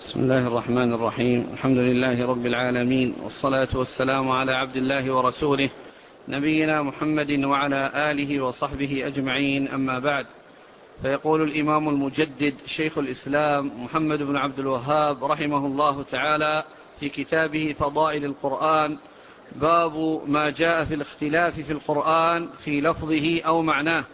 بسم الله الرحمن الرحيم. الحمد لله رب العالمين والصلاة والسلام على عبد الله ورسوله نبينا محمد وعلى آله وصحبه أجمعين. أما بعد فيقول الإمام المجدد شيخ الإسلام محمد بن عبد الوهاب رحمه الله تعالى في كتابه فضائل القرآن باب ما جاء في الاختلاف في القرآن في لفظه أو معناه.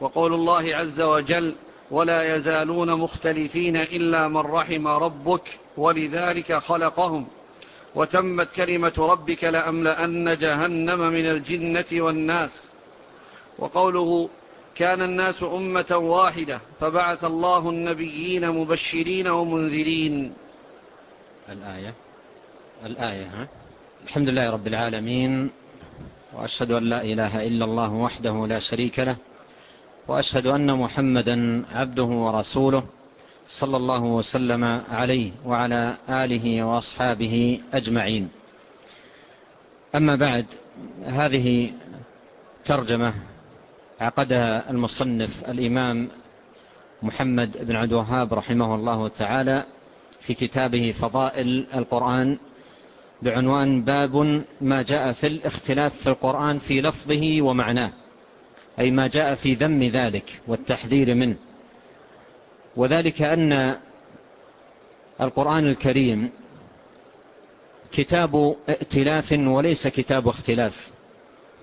وقول الله عز وجل ولا يزالون مختلفين إلا من رحم ربك ولذلك خلقهم. وتمت كلمة ربك لأملأن جهنم من الجنة والناس. وقوله كان الناس أمة واحدة فبعث الله النبيين مبشرين ومنذرين. الآية. الآية ها؟ الحمد لله رب العالمين وأشهد أن لا إله إلا الله وحده لا شريك له وأشهد أن محمدا عبده ورسوله صلى الله وسلم عليه وعلى آله وأصحابه أجمعين. أما بعد هذه ترجمة عقدها المصنف الإمام محمد بن عبد الوهاب رحمه الله تعالى في كتابه فضائل القرآن بعنوان باب ما جاء في الاختلاف في القرآن في لفظه ومعناه. أي ما جاء في ذم ذلك والتحذير منه. وذلك أن القرآن الكريم كتاب ائتلاف وليس كتاب اختلاف.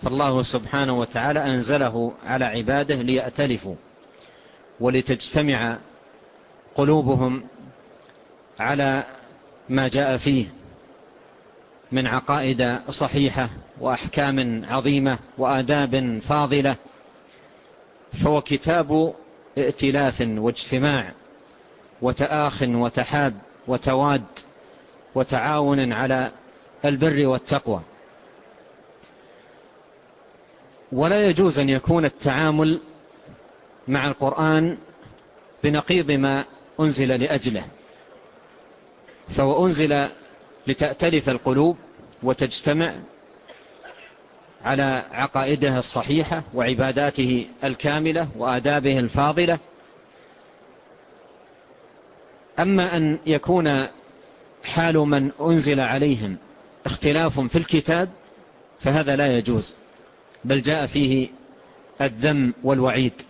فالله سبحانه وتعالى أنزله على عباده ليأتلفوا ولتجتمع قلوبهم على ما جاء فيه من عقائد صحيحة وأحكام عظيمة وآداب فاضلة فهو كتاب ائتلاف واجتماع وتآخ وتحاب وتواد وتعاون على البر والتقوى. ولا يجوز أن يكون التعامل مع القرآن بنقيض ما أنزل لأجله. فهو أنزل لتأتلف القلوب وتجتمع على عقائده الصحيحة وعباداته الكاملة وآدابه الفاضلة. أما أن يكون حال من أنزل عليهم اختلاف في الكتاب فهذا لا يجوز بل جاء فيه الذم والوعيد.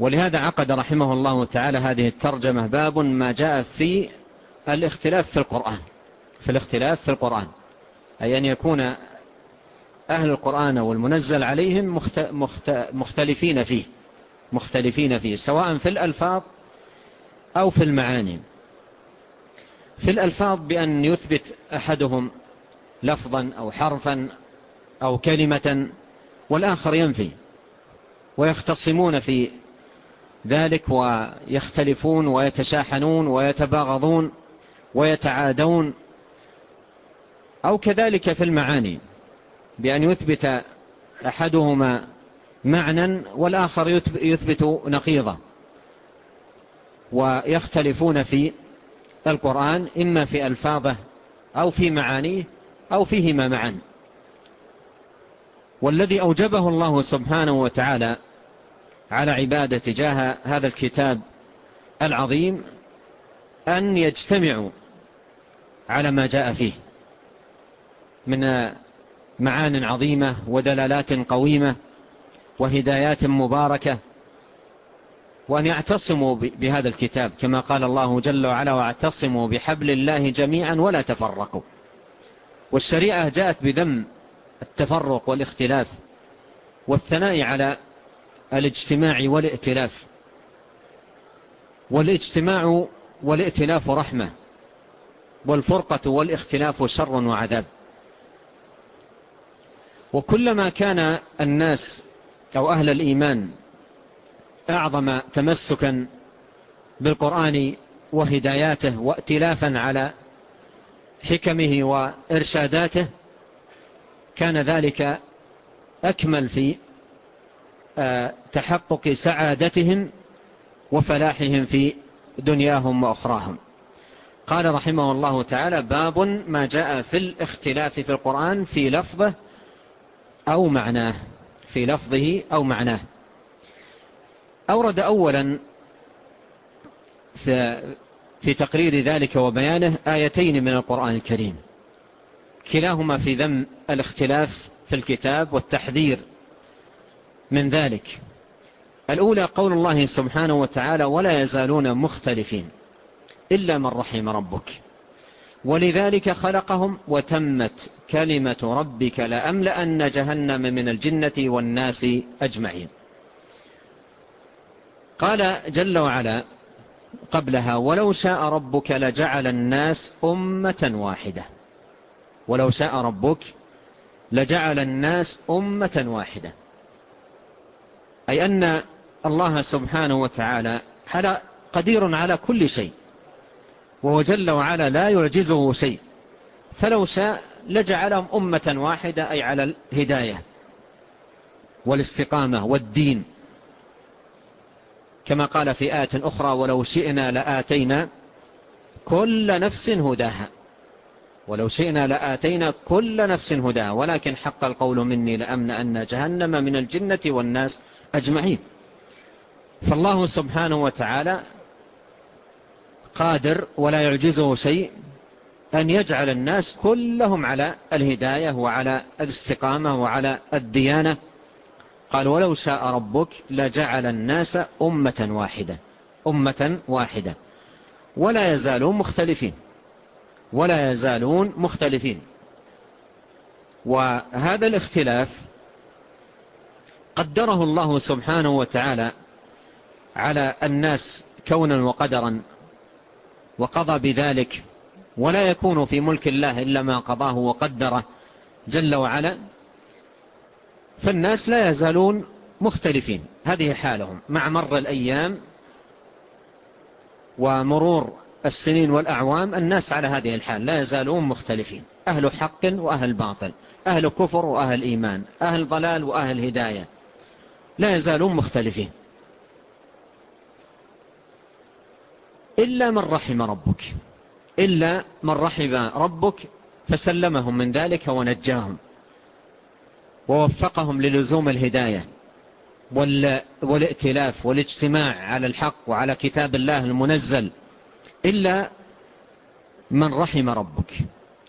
ولهذا عقد رحمه الله تعالى هذه الترجمة باب ما جاء في الاختلاف في القرآن في الاختلاف في القرآن أي أن يكون أهل القرآن والمنزل عليهم مختلفين فيه مختلفين فيه سواء في الألفاظ أو في المعاني. في الألفاظ بأن يثبت أحدهم لفظا أو حرفا أو كلمة والآخر ينفي ويختصمون في ذلك ويختلفون ويتشاحنون ويتباغضون ويتعادون أو كذلك في المعاني. بأن يثبت أحدهما معنى والآخر يثبت نقيضة ويختلفون في القرآن إما في ألفاظه أو في معانيه أو فيهما معا. والذي أوجبه الله سبحانه وتعالى على عبادة تجاه هذا الكتاب العظيم أن يجتمعوا على ما جاء فيه من معان عظيمة ودلالات قويمة وهدايات مباركة. وأن يعتصموا بهذا الكتاب كما قال الله جل وعلا واعتصموا بحبل الله جميعا ولا تفرقوا. والشريعة جاءت بذم التفرق والاختلاف والثناء على الاجتماع والائتلاف. والاجتماع والائتلاف رحمة والفرقة والاختلاف شر وعذاب. وكلما كان الناس أو أهل الإيمان أعظم تمسكا بالقرآن وهداياته وائتلافا على حكمه وإرشاداته كان ذلك أكمل في آه، تحقق سعادتهم وفلاحهم في دنياهم وأخراهم. قال رحمه الله تعالى باب ما جاء في الاختلاف في القرآن في لفظه أو معناه في لفظه أو معناه. أورد أولا في تقرير ذلك وبيانه آيتين من القرآن الكريم. كلاهما في ذم الاختلاف في الكتاب والتحذير من ذلك. الأولى قول الله سبحانه وتعالى ولا يزالون مختلفين إلا من رحم ربك. ولذلك خلقهم وتمت كلمة ربك لأملأن جهنم من الجنة والناس أجمعين. قال جل وعلا قبلها ولو شاء ربك لجعل الناس أمة واحدة. ولو شاء ربك لجعل الناس أمة واحدة. أي أن الله سبحانه وتعالى قدير على كل شيء وهو جل وعلا لا يعجزه شيء. فلو شاء لجعلهم أمة واحدة أي على الهداية والاستقامة والدين. كما قال في آية أخرى ولو شئنا لآتينا كل نفس هداها. ولو شئنا لآتينا كل نفس هداها. ولكن حق القول مني لأمن أن جهنم من الجنة والناس أجمعين. فالله سبحانه وتعالى قادر ولا يعجزه شيء أن يجعل الناس كلهم على الهداية وعلى الاستقامة وعلى الديانة. قال ولو شاء ربك لجعل الناس أمة واحدة أمة واحدة. ولا يزالون مختلفين ولا يزالون مختلفين. وهذا الاختلاف قدره الله سبحانه وتعالى على الناس كونا وقدرا وقضى بذلك ولا يكون في ملك الله إلا ما قضاه وقدره جل وعلا فالناس لا يزالون مختلفين. هذه حالهم. مع مر الأيام ومرور السنين والأعوام الناس على هذه الحال لا يزالون مختلفين. أهل حق وأهل باطل أهل كفر وأهل إيمان أهل ضلال وأهل هداية لا يزالون مختلفين. إلا من رحم ربك. إلا من رحب ربك فسلمهم من ذلك ونجاهم ووفقهم للزوم الهداية والائتلاف والاجتماع على الحق وعلى كتاب الله المنزل إلا من رحم ربك.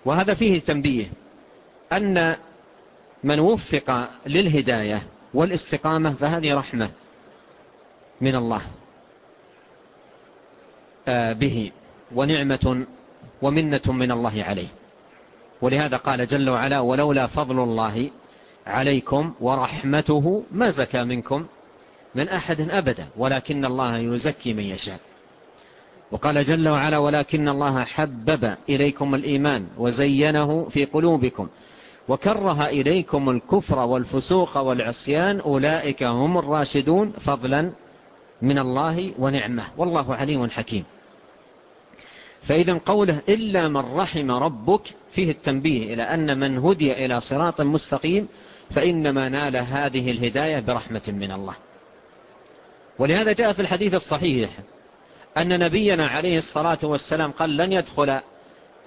وهذا فيه تنبيه أن من وفق للهداية والاستقامة فهذه رحمة من الله آه، به. ونعمة ومنة من الله عليه. ولهذا قال جل وعلا ولولا فضل الله عليكم ورحمته ما زكى منكم من أحد أبدا ولكن الله يزكي من يشاء. وقال جل وعلا ولكن الله حبب إليكم الإيمان وزينه في قلوبكم وكره إليكم الكفر والفسوق والعصيان أولئك هم الراشدون فضلا من الله ونعمة. والله عليم حكيم. فإذا قوله إلا من رحم ربك فيه التنبيه إلى أن من هدي إلى صراط مستقيم فإنما نال هذه الهداية برحمة من الله. ولهذا جاء في الحديث الصحيح أن نبينا عليه الصلاة والسلام قال لن يدخل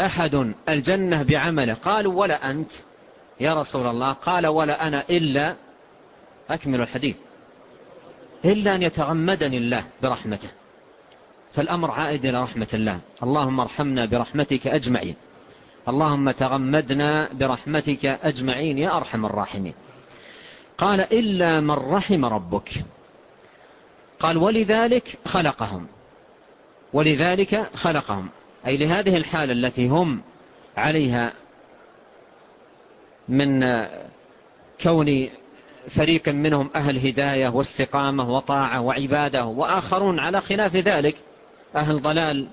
أحد الجنة بعمله. قالوا ولا أنت يا رسول الله؟ قال ولا أنا إلا أكمل الحديث إلا أن يتغمدني الله برحمته. فالأمر عائد إلى رحمة الله. اللهم ارحمنا برحمتك أجمعين. اللهم تغمدنا برحمتك أجمعين يا أرحم الراحمين. قال إلا من رحم ربك. قال ولذلك خلقهم. ولذلك خلقهم. أي لهذه الحالة التي هم عليها من كون فريق منهم أهل هداية واستقامة وطاعة وعبادة وآخرون على خلاف ذلك أهل ضلال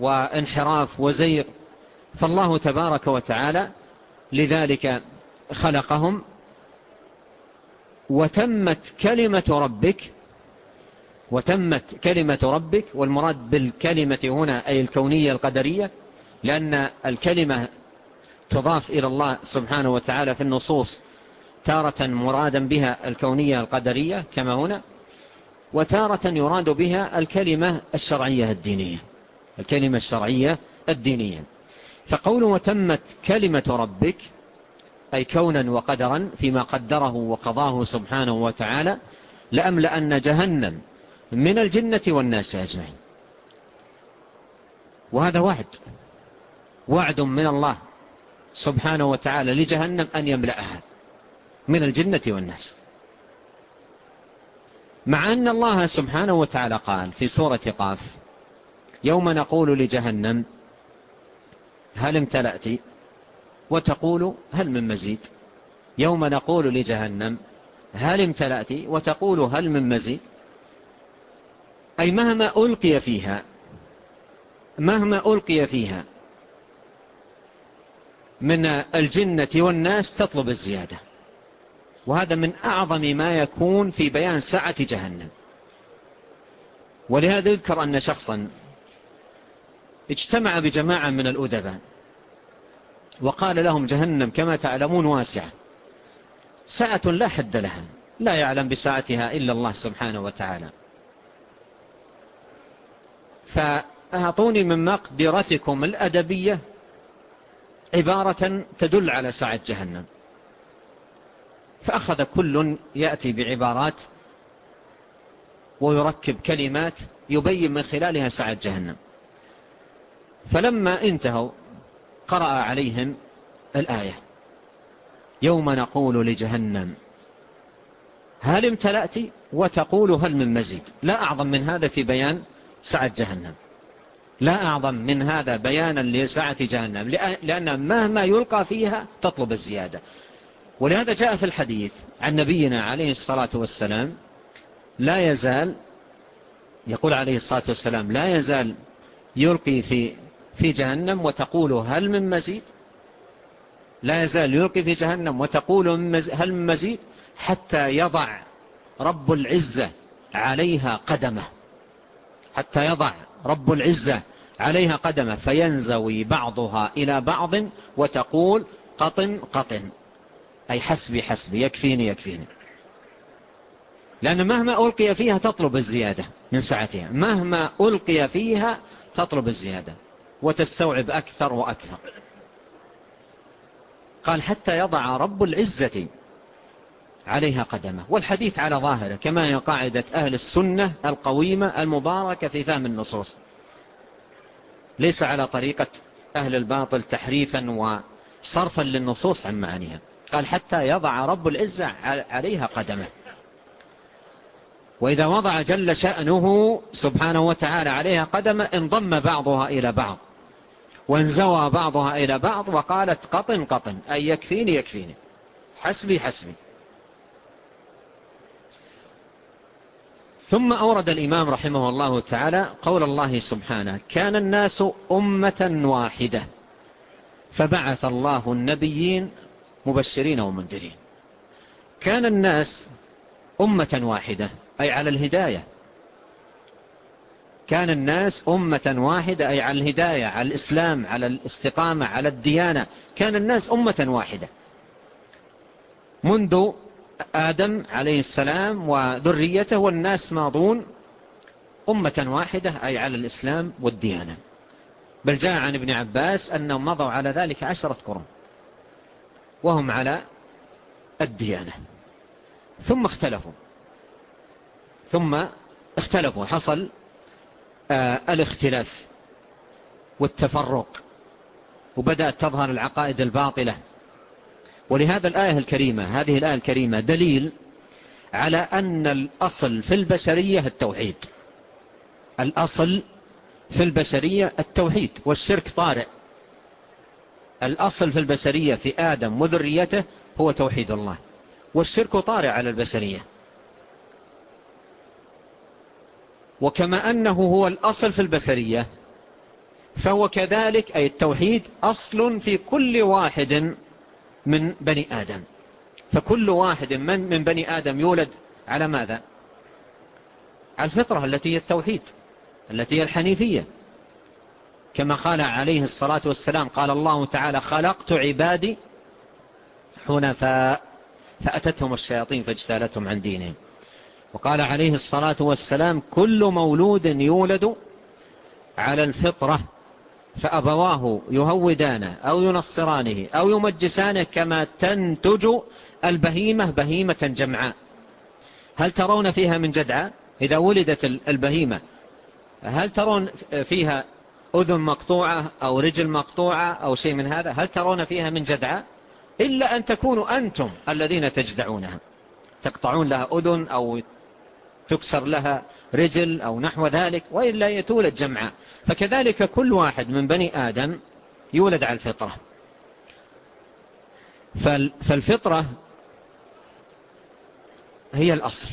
وانحراف وزير فالله تبارك وتعالى لذلك خلقهم وتمت كلمة ربك وتمت كلمة ربك والمراد بالكلمة هنا أي الكونية القدرية لأن الكلمة تضاف إلى الله سبحانه وتعالى في النصوص تارة مرادا بها الكونية القدرية كما هنا. وتارة يراد بها الكلمة الشرعية الدينية. الكلمة الشرعية الدينية. فقول وتمت كلمة ربك أي كونا وقدرا فيما قدره وقضاه سبحانه وتعالى لأملأن جهنم من الجنة والناس أجمعين. وهذا وعد. وعد من الله سبحانه وتعالى لجهنم أن يملأها من الجنة والناس. مع أن الله سبحانه وتعالى قال في سورة قاف يوم نقول لجهنم هل امتلأت؟ وتقول هل من مزيد؟ يوم نقول لجهنم هل امتلأت؟ وتقول هل من مزيد؟ أي مهما ألقي فيها مهما ألقي فيها من الجنة والناس تطلب الزيادة. وهذا من أعظم ما يكون في بيان سعة جهنم. ولهذا يذكر أن شخصا اجتمع بجماعة من الأدباء وقال لهم جهنم كما تعلمون واسعة. سعة لا حد لها لا يعلم بساعتها إلا الله سبحانه وتعالى. فأعطوني من مقدرتكم الأدبية عبارة تدل على سعة جهنم. فأخذ كل يأتي بعبارات ويركب كلمات يبين من خلالها سعة جهنم. فلما انتهوا قرأ عليهم الآية. يوم نقول لجهنم هل امتلأت؟ وتقول هل من مزيد. لا أعظم من هذا في بيان سعة جهنم. لا أعظم من هذا بيانا لسعة جهنم. لأن مهما يلقى فيها تطلب الزيادة. ولهذا جاء في الحديث عن نبينا عليه الصلاة والسلام لا يزال يقول عليه الصلاة والسلام لا يزال يلقي في في جهنم وتقول هل من مزيد؟ لا يزال يلقي في جهنم وتقول هل من مزيد؟ حتى يضع رب العزة عليها قدمه. حتى يضع رب العزة عليها قدمه فينزوي بعضها إلى بعض وتقول قطن قطن. أي حسبي حسبي يكفيني يكفيني. لأن مهما ألقي فيها تطلب الزيادة من سعتها. مهما ألقي فيها تطلب الزيادة. وتستوعب أكثر وأكثر. قال حتى يضع رب العزة عليها قدمه. والحديث على ظاهره كما هي قاعدة أهل السنة القويمة المباركة في فهم النصوص. ليس على طريقة أهل الباطل تحريفا وصرفا للنصوص عن معانيها. قال حتى يضع رب العزة عليها قدمه. وإذا وضع جل شأنه سبحانه وتعالى عليها قدمه انضم بعضها إلى بعض. وانزوى بعضها إلى بعض وقالت قطن قطن أي يكفيني يكفيني. حسبي حسبي. ثم أورد الإمام رحمه الله تعالى قول الله سبحانه كان الناس أمة واحدة فبعث الله النبيين مبشرين ومنذرين. كان الناس أمة واحدة أي على الهداية. كان الناس أمة واحدة أي على الهداية على الإسلام على الاستقامة على الديانة. كان الناس أمة واحدة. منذ آدم عليه السلام وذريته والناس ماضون أمة واحدة أي على الإسلام والديانة. بل جاء عن ابن عباس أنهم مضوا على ذلك عشرة قرون. وهم على الديانة. ثم اختلفوا. ثم اختلفوا. حصل آه، الاختلاف والتفرق وبدأت تظهر العقائد الباطلة. ولهذا الآية الكريمة هذه الآية الكريمة دليل على أن الأصل في البشرية التوحيد. الأصل في البشرية التوحيد والشرك طارئ. الأصل في البشرية في آدم وذريته هو توحيد الله. والشرك طارئ على البشرية. وكما أنه هو الأصل في البشرية فهو كذلك أي التوحيد أصل في كل واحد من بني آدم. فكل واحد من, من بني آدم يولد على ماذا؟ على الفطرة التي هي التوحيد التي هي الحنيفية. كما قال عليه الصلاة والسلام قال الله تعالى خلقت عبادي حنفاء فأتتهم الشياطين فاجتالتهم عن دينهم. وقال عليه الصلاة والسلام كل مولود يولد على الفطرة فأبواه يهودانه أو ينصرانه أو يمجسانه كما تنتج البهيمة بهيمة جمعاء. هل ترون فيها من جدعة إذا ولدت البهيمة هل ترون فيها أذن مقطوعة أو رجل مقطوعة أو شيء من هذا؟ هل ترون فيها من جدعة إلا أن تكونوا أنتم الذين تجدعونها. تقطعون لها أذن أو تكسر لها رجل أو نحو ذلك وإلا يتولد جمعاء فكذلك كل واحد من بني آدم يولد على الفطرة. فالفطرة هي الأصل.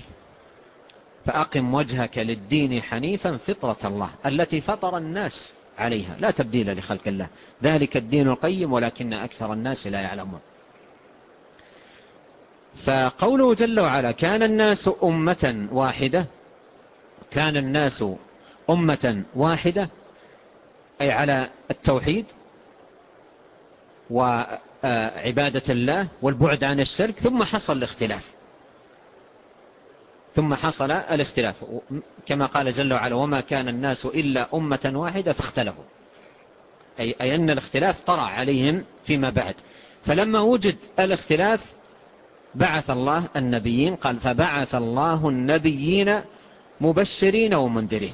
فأقم وجهك للدين حنيفا فطرة الله التي فطر الناس. عليها. لا تبديل لخلق الله. ذلك الدين القيم ولكن أكثر الناس لا يعلمون. فقوله جل وعلا كان الناس أمة واحدة كان الناس أمة واحدة أي على التوحيد وعبادة الله والبعد عن الشرك ثم حصل الاختلاف. ثم حصل الاختلاف. كما قال جل وعلا وما كان الناس إلا أمة واحدة فاختلفوا. أي, أي أن الاختلاف طرأ عليهم فيما بعد. فلما وجد الاختلاف بعث الله النبيين قال فبعث الله النبيين مبشرين ومنذرين.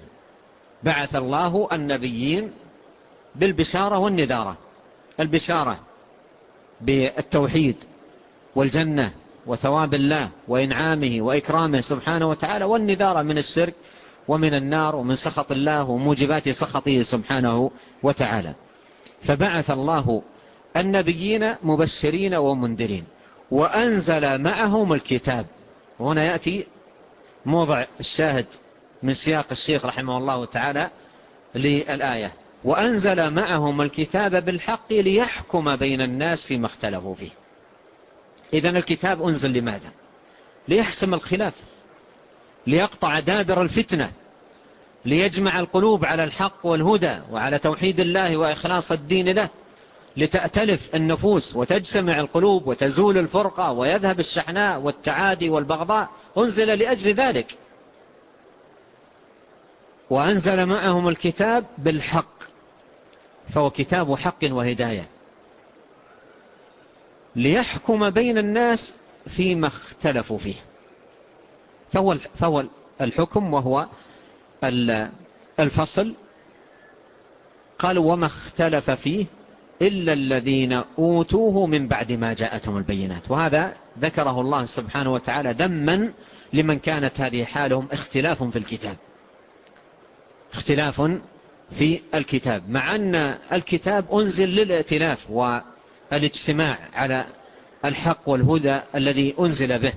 بعث الله النبيين بالبشارة والنذارة. البشارة بالتوحيد والجنة وثواب الله وإنعامه وإكرامه سبحانه وتعالى والنذارة من الشرك ومن النار ومن سخط الله وموجبات سخطه سبحانه وتعالى. فبعث الله النبيين مبشرين ومنذرين وأنزل معهم الكتاب. هنا يأتي موضع الشاهد من سياق الشيخ رحمه الله تعالى للآية. وأنزل معهم الكتاب بالحق ليحكم بين الناس فيما اختلفوا فيه. إذا الكتاب أنزل لماذا؟ ليحسم الخلاف ليقطع دابر الفتنة ليجمع القلوب على الحق والهدى وعلى توحيد الله وإخلاص الدين له لتأتلف النفوس وتجتمع القلوب وتزول الفرقة ويذهب الشحناء والتعادي والبغضاء. أنزل لأجل ذلك. وأنزل معهم الكتاب بالحق فهو كتاب حق وهداية. ليحكم بين الناس فيما اختلفوا فيه. فهو, فهو الحكم وهو الفصل. قال وما اختلف فيه إلا الذين أوتوه من بعد ما جاءتهم البينات. وهذا ذكره الله سبحانه وتعالى ذما لمن كانت هذه حالهم اختلاف في الكتاب. اختلاف في الكتاب. مع أن الكتاب أنزل للائتلاف و الاجتماع على الحق والهدى الذي أنزل به.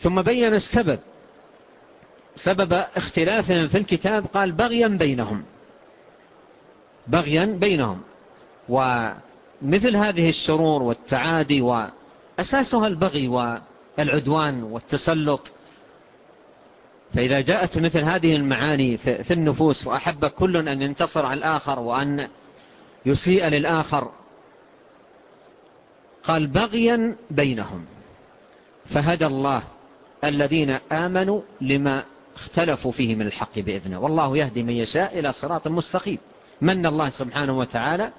ثم بين السبب. سبب اختلافهم في الكتاب قال بغيا بينهم. بغيا بينهم. ومثل هذه الشرور والتعادي وأساسها البغي والعدوان والتسلط. فإذا جاءت مثل هذه المعاني في النفوس وأحب كل أن ينتصر على الآخر وأن يسيء للآخر. قال بغيا بينهم. فهدى الله الذين آمنوا لما اختلفوا فيه من الحق بإذنه. والله يهدي من يشاء إلى صراط مستقيم. من الله سبحانه وتعالى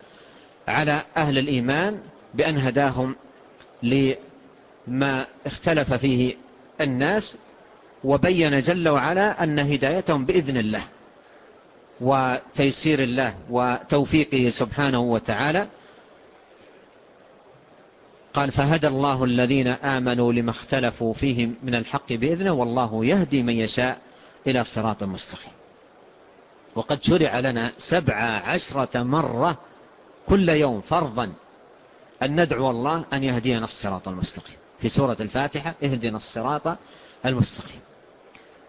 على أهل الإيمان بأن هداهم لما اختلف فيه الناس وبين جل وعلا أن هدايتهم بإذن الله. وتيسير الله وتوفيقه سبحانه وتعالى. قال فهدى الله الذين آمنوا لما اختلفوا فيه من الحق بإذنه والله يهدي من يشاء إلى صراط مستقيم. وقد شرع لنا سبع عشرة مرة كل يوم فرضا أن ندعو الله أن يهدينا الصراط المستقيم. في سورة الفاتحة اهدنا الصراط المستقيم.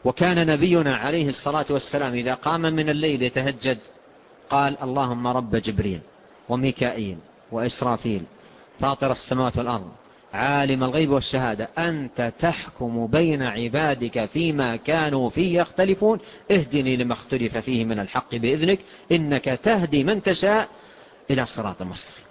وكان نبينا عليه الصلاة والسلام إذا قام من الليل يتهجد قال اللهم رب جبريل وميكائيل وإسرافيل فاطر السماوات والأرض عالم الغيب والشهادة أنت تحكم بين عبادك فيما كانوا فيه يختلفون اهدني لما اختلف فيه من الحق بإذنك إنك تهدي من تشاء إلى صراط المستقيم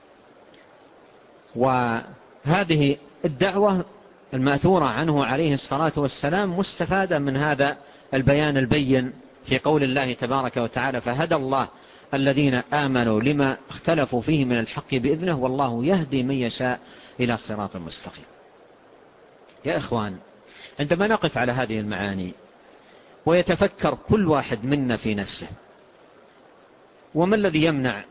وهذه الدعوة المأثورة عنه عليه الصلاة والسلام مستفادة من هذا البيان البين في قول الله تبارك وتعالى فهدى الله الذين آمنوا لما اختلفوا فيه من الحق بإذنه والله يهدي من يشاء إلى صراط مستقيم. يا إخوان عندما نقف على هذه المعاني ويتفكر كل واحد منا في نفسه وما الذي يمنع؟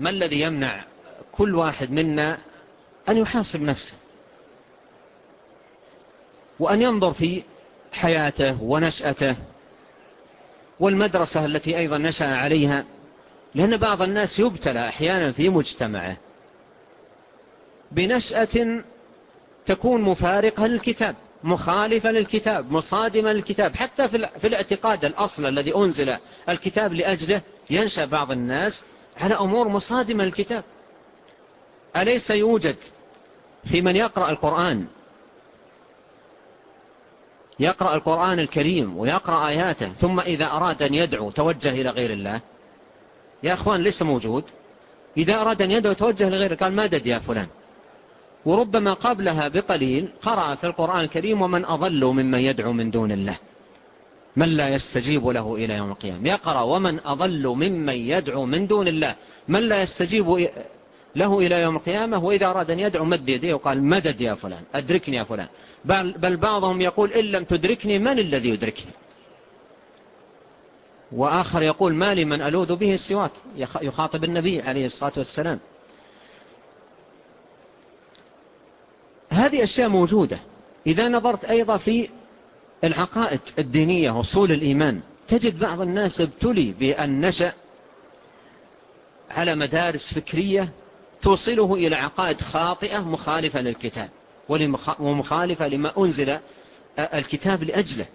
ما الذي يمنع كل واحد منا أن يحاسب نفسه؟ وأن ينظر في حياته ونشأته والمدرسة التي أيضا نشأ عليها لأن بعض الناس يبتلى أحيانا في مجتمعه بنشأة تكون مفارقة للكتاب مخالفة للكتاب مصادمة للكتاب. حتى في الاعتقاد الأصل الذي أنزل الكتاب لأجله ينشأ بعض الناس على أمور مصادمة للكتاب. أليس يوجد في من يقرأ القرآن يقرأ القرآن الكريم ويقرأ آياته ثم إذا أراد أن يدعو توجه إلى غير الله. يا أخوان ليس موجود. إذا أراد أن يدعو توجه لغيره قال مدد يا فلان. وربما قبلها بقليل قرأ في القرآن الكريم ومن أضل ممن يدعو من دون الله. من لا يستجيب له إلى يوم القيامة؟ يقرأ ومن أضل ممن يدعو من دون الله. من لا يستجيب له إلى يوم القيامة وإذا أراد أن يدعو مد يديه وقال مدد يا فلان أدركني يا فلان. بل, بل بعضهم يقول إن لم تدركني من الذي يدركني؟ وآخر يقول ما لي من ألوذ به السواك يخاطب النبي عليه الصلاة والسلام. هذه أشياء موجودة. إذا نظرت أيضا في العقائد الدينية وصول الإيمان تجد بعض الناس ابتلي بأن نشأ على مدارس فكرية توصله إلى عقائد خاطئة مخالفة للكتاب ومخالفة لما أنزل آه، الكتاب لأجله.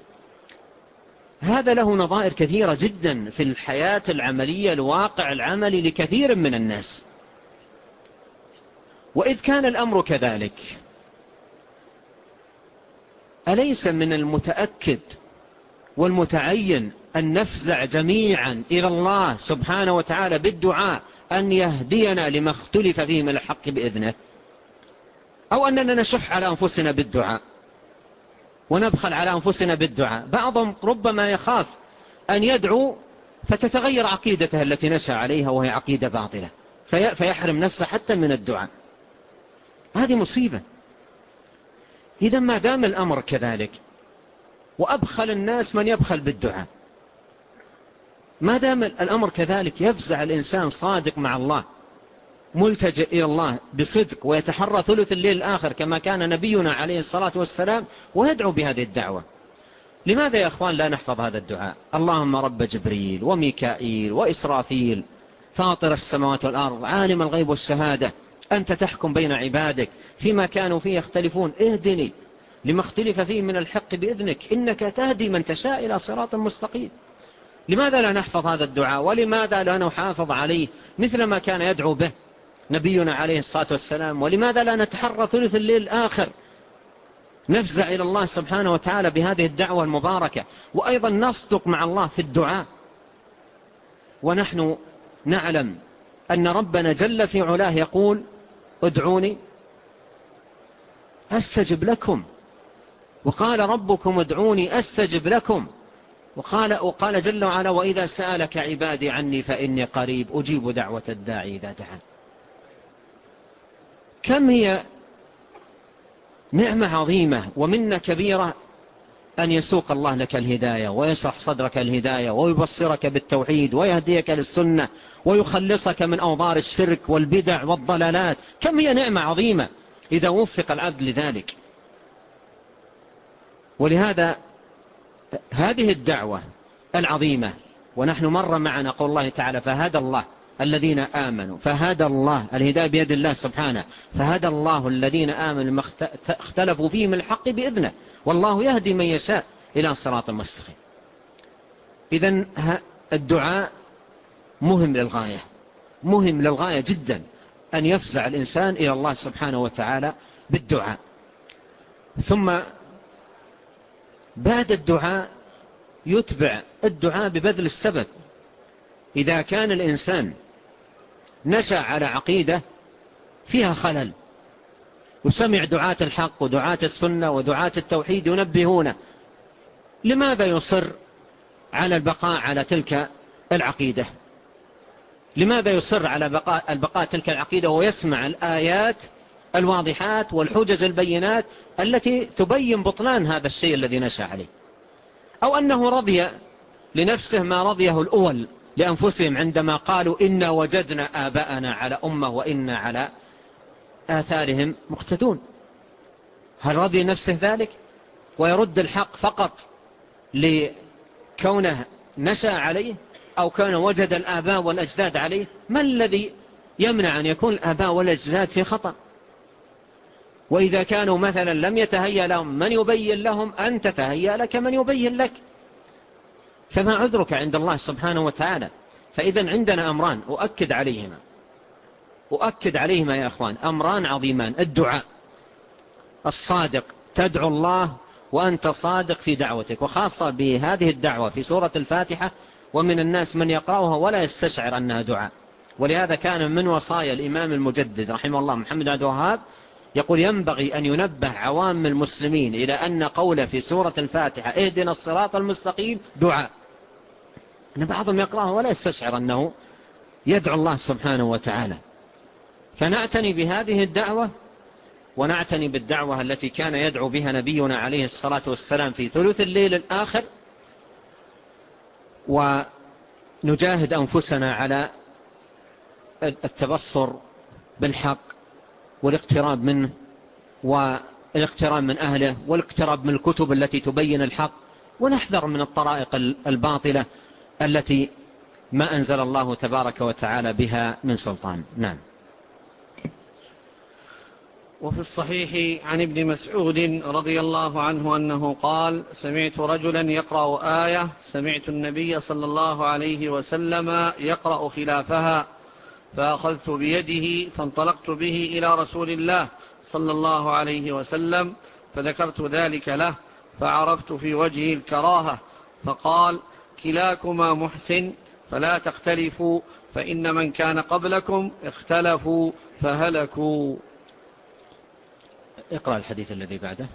هذا له نظائر كثيرة جدا في الحياة العملية الواقع العملي لكثير من الناس. وإذ كان الأمر كذلك أليس من المتأكد والمتعين أن نفزع جميعا إلى الله سبحانه وتعالى بالدعاء أن يهدينا لما اختلف فيه من الحق بإذنه أو أننا نشح على أنفسنا بالدعاء ونبخل على أنفسنا بالدعاء. بعضهم ربما يخاف أن يدعو فتتغير عقيدته التي نشأ عليها وهي عقيدة باطلة فيحرم نفسه حتى من الدعاء. هذه مصيبة. إذا ما دام الأمر كذلك وأبخل الناس من يبخل بالدعاء ما دام الأمر كذلك يفزع الإنسان صادق مع الله ملتجئ إلى الله بصدق ويتحرى ثلث الليل الآخر كما كان نبينا عليه الصلاة والسلام ويدعو بهذه الدعوة. لماذا يا أخوان لا نحفظ هذا الدعاء؟ اللهم رب جبريل وميكائيل وإسرافيل فاطر السماوات والأرض عالم الغيب والشهادة أنت تحكم بين عبادك فيما كانوا فيه يختلفون اهدني لما اختلف فيه من الحق بإذنك إنك تهدي من تشاء إلى صراط مستقيم. لماذا لا نحفظ هذا الدعاء؟ ولماذا لا نحافظ عليه؟ مثل ما كان يدعو به نبينا عليه الصلاة والسلام. ولماذا لا نتحرى ثلث الليل الآخر؟ نفزع إلى الله سبحانه وتعالى بهذه الدعوة المباركة. وأيضا نصدق مع الله في الدعاء. ونحن نعلم أن ربنا جل في علاه يقول ادعوني أستجب لكم. وقال ربكم ادعوني أستجب لكم. وقال, وقال جل وعلا وإذا سألك عبادي عني فإني قريب أجيب دعوة الداعي إذا دعان. كم هي نعمة عظيمة ومنة كبيرة أن يسوق الله لك الهداية ويشرح صدرك الهداية ويبصرك بالتوحيد ويهديك للسنة ويخلصك من أوضار الشرك والبدع والضلالات. كم هي نعمة عظيمة إذا وفق العبد لذلك. ولهذا هذه الدعوة العظيمة ونحن مر معنا قول الله تعالى فهدى الله الذين آمنوا فهدى الله الهداء بيد الله سبحانه فهدى الله الذين آمنوا اختلفوا فيه من الحق بإذنه والله يهدي من يشاء إلى صراط المستقيم إذا الدعاء مهم للغاية مهم للغاية جدا أن يفزع الإنسان إلى الله سبحانه وتعالى بالدعاء. ثم بعد الدعاء يتبع الدعاء ببذل السبب. إذا كان الإنسان نشأ على عقيدة فيها خلل وسمع دعاة الحق ودعاة السنة ودعاة التوحيد ينبهون لماذا يصر على البقاء على تلك العقيدة؟ لماذا يصر على بقاء, البقاء تلك العقيدة ويسمع الآيات الواضحات والحجج البينات التي تبين بطلان هذا الشيء الذي نشأ عليه. أو أنه رضي لنفسه ما رضيه الأول لأنفسهم عندما قالوا إنا وجدنا آباءنا على أمة وإنا على آثارهم مقتدون. هل رضي نفسه ذلك؟ ويرد الحق فقط لكونه نشأ عليه أو كان وجد الآباء والأجداد عليه؟ ما الذي يمنع أن يكون الآباء والأجداد في خطأ؟ وإذا كانوا مثلا لم يتهيأ لهم من يبين لهم أن تتهيأ لك من يبين لك. فما عذرك عند الله سبحانه وتعالى؟ فإذا عندنا أمران أؤكد عليهما. أؤكد عليهما يا أخوان أمران عظيمان. الدعاء. الصادق. تدعو الله وأنت صادق في دعوتك وخاصة بهذه الدعوة في سورة الفاتحة ومن الناس من يقرأها ولا يستشعر أنها دعاء. ولهذا كان من وصايا الإمام المجدد رحمه الله محمد عبد الوهاب يقول ينبغي أن ينبه عوام المسلمين إلى أن قوله في سورة الفاتحة اهدنا الصراط المستقيم دعاء. أن بعضهم يقرأه ولا يستشعر أنه يدعو الله سبحانه وتعالى. فنعتني بهذه الدعوة ونعتني بالدعوة التي كان يدعو بها نبينا عليه الصلاة والسلام في ثلث الليل الآخر. ونجاهد أنفسنا على التبصر بالحق والاقتراب منه والاقتراب من أهله والاقتراب من الكتب التي تبين الحق ونحذر من الطرائق الباطلة التي ما أنزل الله تبارك وتعالى بها من سلطان. نعم. وفي الصحيح عن ابن مسعود رضي الله عنه أنه قال سمعت رجلا يقرأ آية سمعت النبي صلى الله عليه وسلم يقرأ خلافها فأخذت بيده فانطلقت به إلى رسول الله صلى الله عليه وسلم فذكرت ذلك له فعرفت في وجهه الكراهة فقال كلاكما محسن فلا تختلفوا فإن من كان قبلكم اختلفوا فهلكوا. اقرأ الحديث الذي بعده.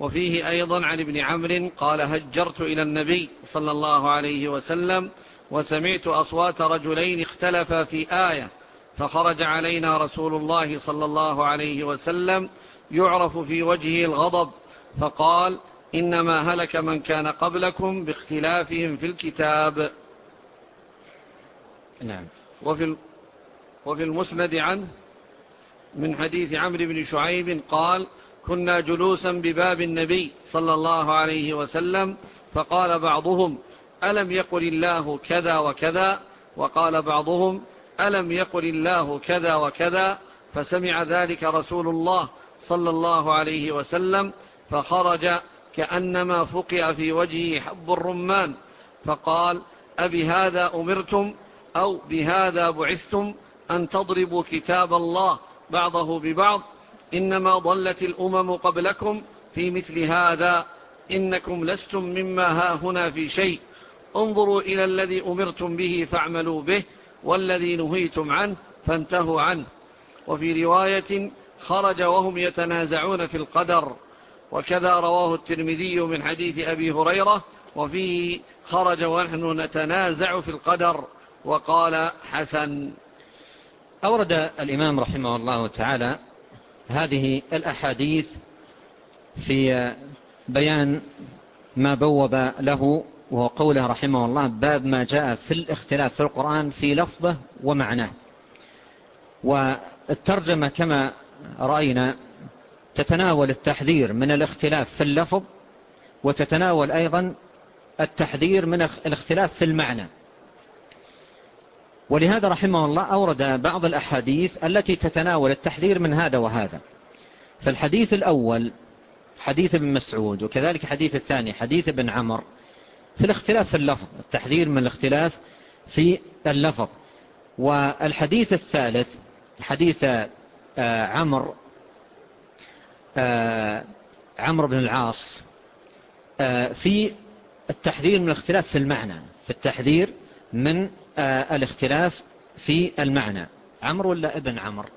وفيه أيضا عن ابن عمرو قال هجرت إلى النبي صلى الله عليه وسلم وسمعت أصوات رجلين اختلفا في آية فخرج علينا رسول الله صلى الله عليه وسلم يعرف في وجهه الغضب فقال إنما هلك من كان قبلكم باختلافهم في الكتاب. نعم. وفي, وفي المسند عنه من حديث عمرو بن شعيب قال كنا جلوسا بباب النبي صلى الله عليه وسلم فقال بعضهم ألم يقل الله كذا وكذا وقال بعضهم ألم يقل الله كذا وكذا فسمع ذلك رسول الله صلى الله عليه وسلم فخرج كأنما فقع في وجهه حب الرمان فقال أبهذا أمرتم أو بهذا بعثتم أن تضربوا كتاب الله بعضه ببعض إنما ضلت الأمم قبلكم في مثل هذا إنكم لستم مما ها هنا في شيء انظروا إلى الذي أمرتم به فاعملوا به والذي نهيتم عنه فانتهوا عنه. وفي رواية خرج وهم يتنازعون في القدر وكذا رواه الترمذي من حديث أبي هريرة وفيه خرج ونحن نتنازع في القدر. وقال حسن. أورد الإمام رحمه الله تعالى هذه الأحاديث في بيان ما بوب له وهو قوله رحمه الله باب ما جاء في الاختلاف في القرآن في لفظه ومعناه. والترجمة كما رأينا تتناول التحذير من الاختلاف في اللفظ وتتناول أيضا التحذير من الاختلاف في المعنى. ولهذا رحمه الله أورد بعض الأحاديث التي تتناول التحذير من هذا وهذا. فالحديث الأول حديث ابن مسعود وكذلك حديث الثاني حديث ابن عمر في الاختلاف في اللفظ التحذير من الاختلاف في اللفظ. والحديث الثالث حديث آه، عمر آه، عمرو بن العاص آه، في التحذير من الاختلاف في المعنى في التحذير من الاختلاف في المعنى. عمرو ولا ابن عمرو؟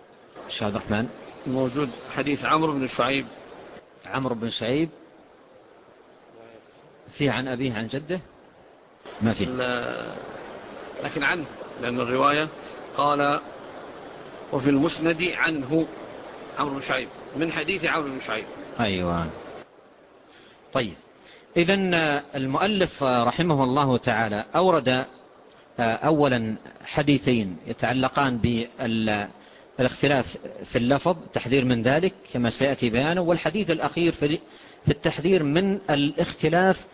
شهد الرحمن. موجود. حديث عمرو بن شعيب. عمرو بن شعيب. فيه عن أبيه عن جده؟ ما فيه لكن عنه لأن الرواية قال وفي المسند عنه عمرو بن شعيب من حديث عمرو بن شعيب. أيوة. طيب إذا المؤلف رحمه الله تعالى أورد أولا حديثين يتعلقان بالاختلاف في اللفظ تحذير من ذلك كما سيأتي بيانه والحديث الأخير في في التحذير من الاختلاف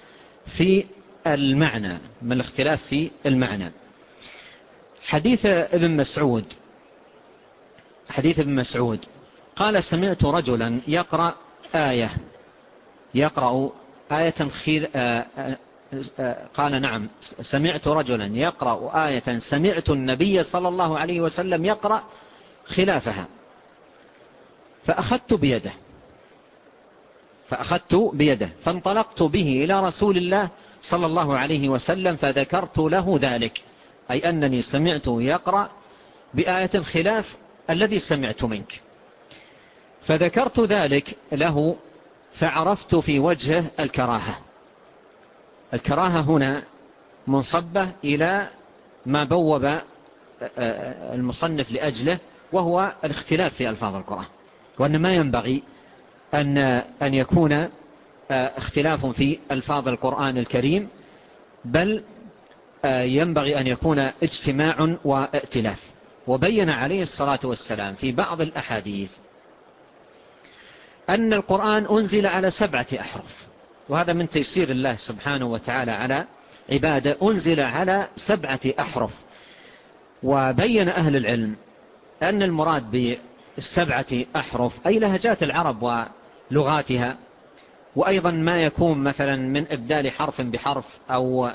في المعنى من الاختلاف في المعنى. حديث ابن مسعود حديث ابن مسعود. قال سمعت رجلا يقرأ آية يقرأ آية خير آآ آآ قال نعم. سمعت رجلا يقرأ آية سمعت النبي صلى الله عليه وسلم يقرأ خلافها فأخذت بيده. فأخذت بيده فانطلقت به إلى رسول الله صلى الله عليه وسلم فذكرت له ذلك. أي أنني سمعته يقرأ بآية خلاف الذي سمعت منك. فذكرت ذلك له فعرفت في وجهه الكراهة. الكراهة هنا منصبة إلى ما بوب آه، آه، المصنف لأجله وهو الاختلاف في ألفاظ القرآن وأن ما ينبغي أن, أن يكون آه، اختلاف في ألفاظ القرآن الكريم بل آه، ينبغي أن يكون اجتماع وائتلاف. وبين عليه الصلاة والسلام في بعض الأحاديث أن القرآن أنزل على سبعة أحرف. وهذا من تيسير الله سبحانه وتعالى على عبادة. أنزل على سبعة أحرف. وبين أهل العلم أن المراد بالسبعة أحرف أي لهجات العرب لغاتها. وأيضا ما يكون مثلا من إبدال حرف بحرف أو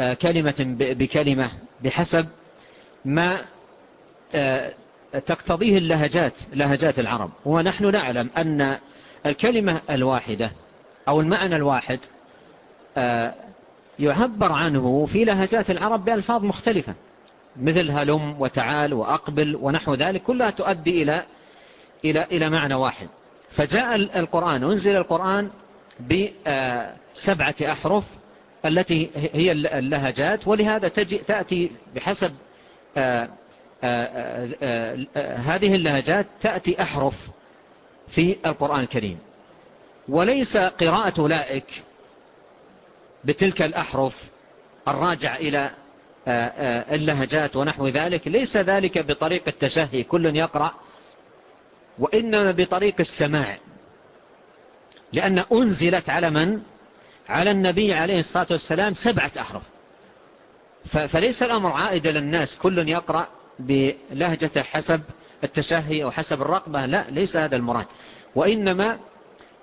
آه، كلمة بكلمة بحسب ما آه، تقتضيه اللهجات لهجات العرب. ونحن نعلم أن الكلمة الواحدة أو المعنى الواحد آه، يعبر عنه في لهجات العرب بألفاظ مختلفة مثل هلم وتعال وأقبل ونحو ذلك كلها تؤدي إلى إلى إلى معنى واحد. فجاء القرآن وانزل القرآن بسبعة أحرف التي هي اللهجات ولهذا تأتي بحسب آه، آه، آه، هذه اللهجات تأتي أحرف في القرآن الكريم. وليس قراءة أولئك بتلك الأحرف الراجع إلى اللهجات ونحو ذلك ليس ذلك بطريق التشهي كل يقرأ وإنما بطريق السماع لأن أنزلت على من؟ على النبي عليه الصلاة والسلام سبعة أحرف. فليس الأمر عائد للناس كل يقرأ بلهجة حسب التشهي أو حسب الرقبة. لا ليس هذا المراد. وإنما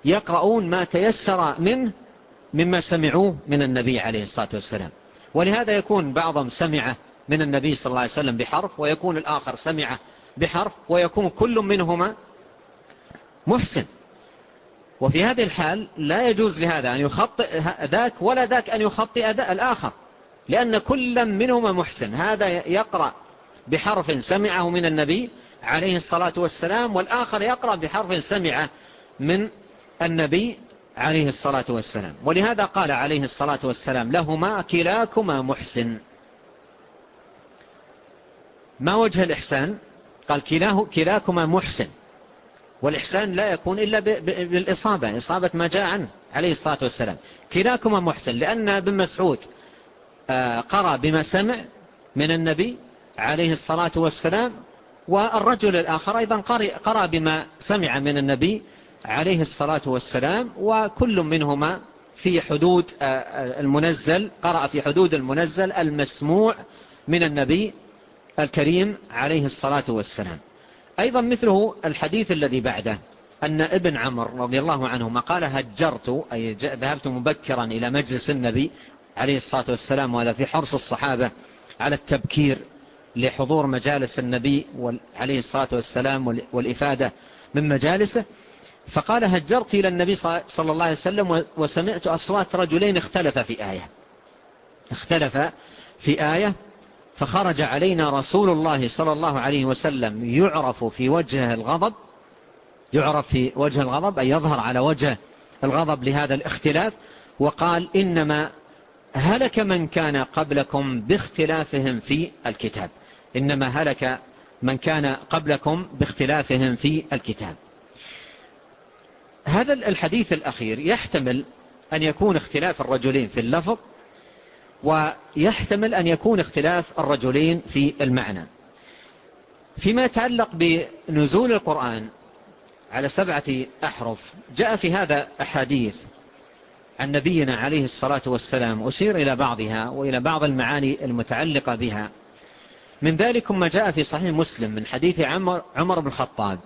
يقرؤون ما تيسر منه مما سمعوه من النبي عليه الصلاة والسلام. ولهذا يكون بعضهم سمعه من النبي صلى الله عليه وسلم بحرف ويكون الآخر سمعه بحرف ويكون كل منهما محسن. وفي هذه الحال لا يجوز لهذا أن يخطئ ذاك ولا ذاك أن يخطئ الآخر. لأن كلا منهما محسن. هذا يقرأ بحرف سمعه من النبي عليه الصلاة والسلام والآخر يقرأ بحرف سمعه من النبي عليه الصلاة والسلام. ولهذا قال عليه الصلاة والسلام لهما كلاكما محسن. ما وجه الإحسان؟ قال كلاه كلاكما محسن. والإحسان لا يكون إلا بالإصابة إصابة ما جاء عنه عليه الصلاة والسلام. كلاكما محسن لأن ابن مسعود آه، قرأ بما سمع من النبي عليه الصلاة والسلام والرجل الآخر أيضا قرأ بما سمع من النبي عليه الصلاة والسلام وكل منهما في حدود آه، آه، المنزل قرأ في حدود المنزل المسموع من النبي الكريم عليه الصلاة والسلام. أيضا مثله الحديث الذي بعده أن ابن عمر رضي الله عنهما قال هجرت أي ذهبت مبكرا إلى مجلس النبي عليه الصلاة والسلام وهذا في حرص الصحابة على التبكير لحضور مجالس النبي عليه الصلاة والسلام والإفادة من مجالسه. فقال هجرت إلى النبي صلى الله عليه وسلم وسمعت أصوات رجلين اختلف في آية. اختلف في آية فخرج علينا رسول الله صلى الله عليه وسلم يعرف في وجهه الغضب يعرف في وجه الغضب أي يظهر على وجه الغضب لهذا الاختلاف وقال إنما هلك من كان قبلكم باختلافهم في الكتاب. إنما هلك من كان قبلكم باختلافهم في الكتاب. هذا الحديث الأخير يحتمل أن يكون اختلاف الرجلين في اللفظ ويحتمل أن يكون اختلاف الرجلين في المعنى. فيما يتعلق بنزول القرآن على سبعة أحرف جاء في هذا أحاديث عن نبينا عليه الصلاة والسلام أشير إلى بعضها وإلى بعض المعاني المتعلقة بها. من ذلك ما جاء في صحيح مسلم من حديث عمر, عمر بن الخطاب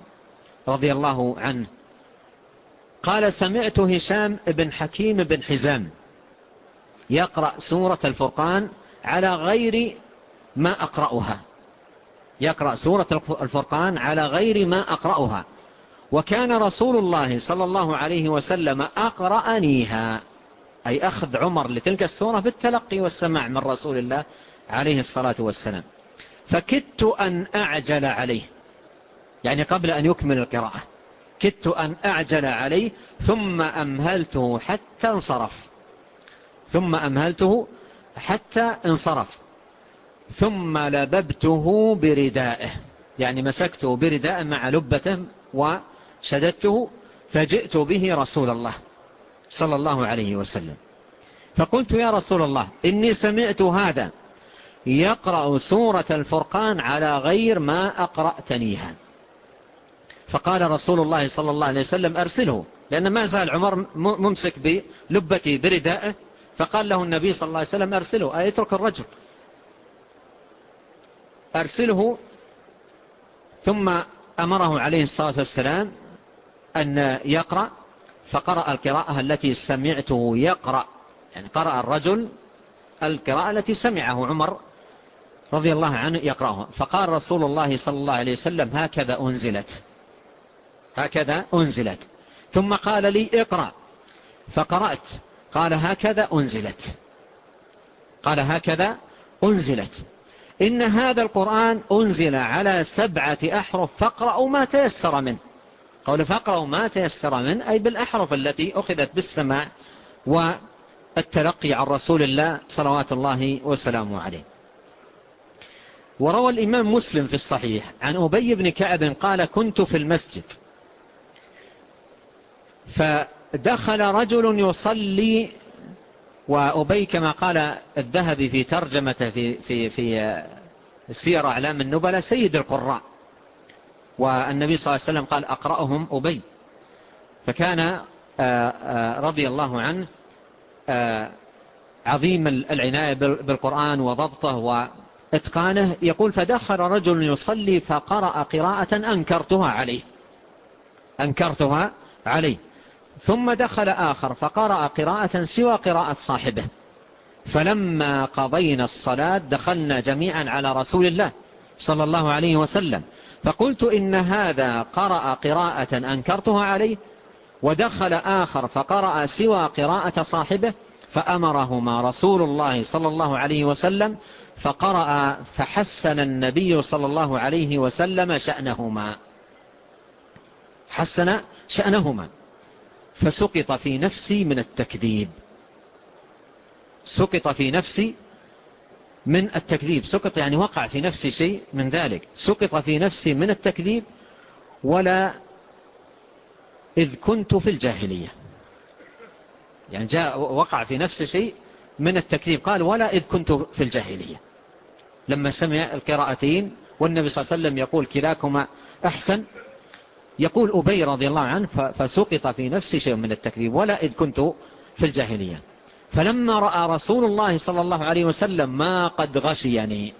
رضي الله عنه. قال سمعت هشام بن حكيم بن حزام يقرأ سورة الفرقان على غير ما أقرأها. يقرأ سورة الفرقان على غير ما أقرأها. وكان رسول الله صلى الله عليه وسلم أقرأنيها. أي أخذ عمر لتلك السورة بالتلقي والسماع من رسول الله عليه الصلاة والسلام. فكدت أن أعجل عليه. يعني قبل أن يكمل القراءة. كدت أن أعجل عليه ثم أمهلته حتى انصرف. ثم أمهلته حتى انصرف. ثم لببته بردائه. يعني مسكته برداء مع لبته وشددته فجئت به رسول الله صلى الله عليه وسلم. فقلت يا رسول الله إني سمعت هذا يقرأ سورة الفرقان على غير ما أقرأتنيها. فقال رسول الله صلى الله عليه وسلم أرسله لأن ما زال عمر ممسك بلبتي بردائه فقال له النبي صلى الله عليه وسلم أرسله أي اترك الرجل؟ أرسله ثم أمره عليه الصلاة والسلام أن يقرأ فقرأ القراءة التي سمعته يقرأ. يعني قرأ الرجل القراءة التي سمعه عمر رضي الله عنه يقرأها. فقال رسول الله صلى الله عليه وسلم هكذا أنزلت. هكذا أنزلت. ثم قال لي اقرأ. فقرأت. قال هكذا أنزلت. قال هكذا أنزلت. إن هذا القرآن أنزل على سبعة أحرف فاقرأوا ما تيسر منه قول فاقرأوا ما تيسر منه أي بالأحرف التي أخذت بالسماع والتلقي عن رسول الله صلوات الله وسلامه عليه. وروى الإمام مسلم في الصحيح عن أبي بن كعب قال كنت في المسجد. فأخذ دخل رجل يصلي وأبي كما قال الذهبي في ترجمته في, في, في سير أعلام النبلة سيد القراء. والنبي صلى الله عليه وسلم قال أقرأهم أبي. فكان آه، آه، رضي الله عنه آه، عظيم العناية بالقرآن وضبطه وإتقانه. يقول فدخل رجل يصلي فقرأ قراءة أنكرتها عليه. أنكرتها عليه. ثم دخل آخر فقرأ قراءة سوى قراءة صاحبه. فلما قضينا الصلاة دخلنا جميعا على رسول الله صلى الله عليه وسلم. فقلت إن هذا قرأ قراءة أنكرتها عليه. ودخل آخر فقرأ سوى قراءة صاحبه. فأمرهما رسول الله صلى الله عليه وسلم. فقرأ فحسن النبي صلى الله عليه وسلم شأنهما. حسن شأنهما. فسقط في نفسي من التكذيب. سقط في نفسي من التكذيب. سقط يعني وقع في نفسي شيء من ذلك. سقط في نفسي من التكذيب ولا إذ كنت في الجاهلية. يعني جاء وقع في نفسه شيء من التكذيب. قال ولا إذ كنت في الجاهلية. لما سمع القراءتين والنبي صلى الله عليه وسلم يقول كلاكما أحسن يقول أبي رضي الله عنه فسقط في نفسي شيء من التكذيب ولا إذ كنت في الجاهلية. فلما رأى رسول الله صلى الله عليه وسلم ما قد غشيني.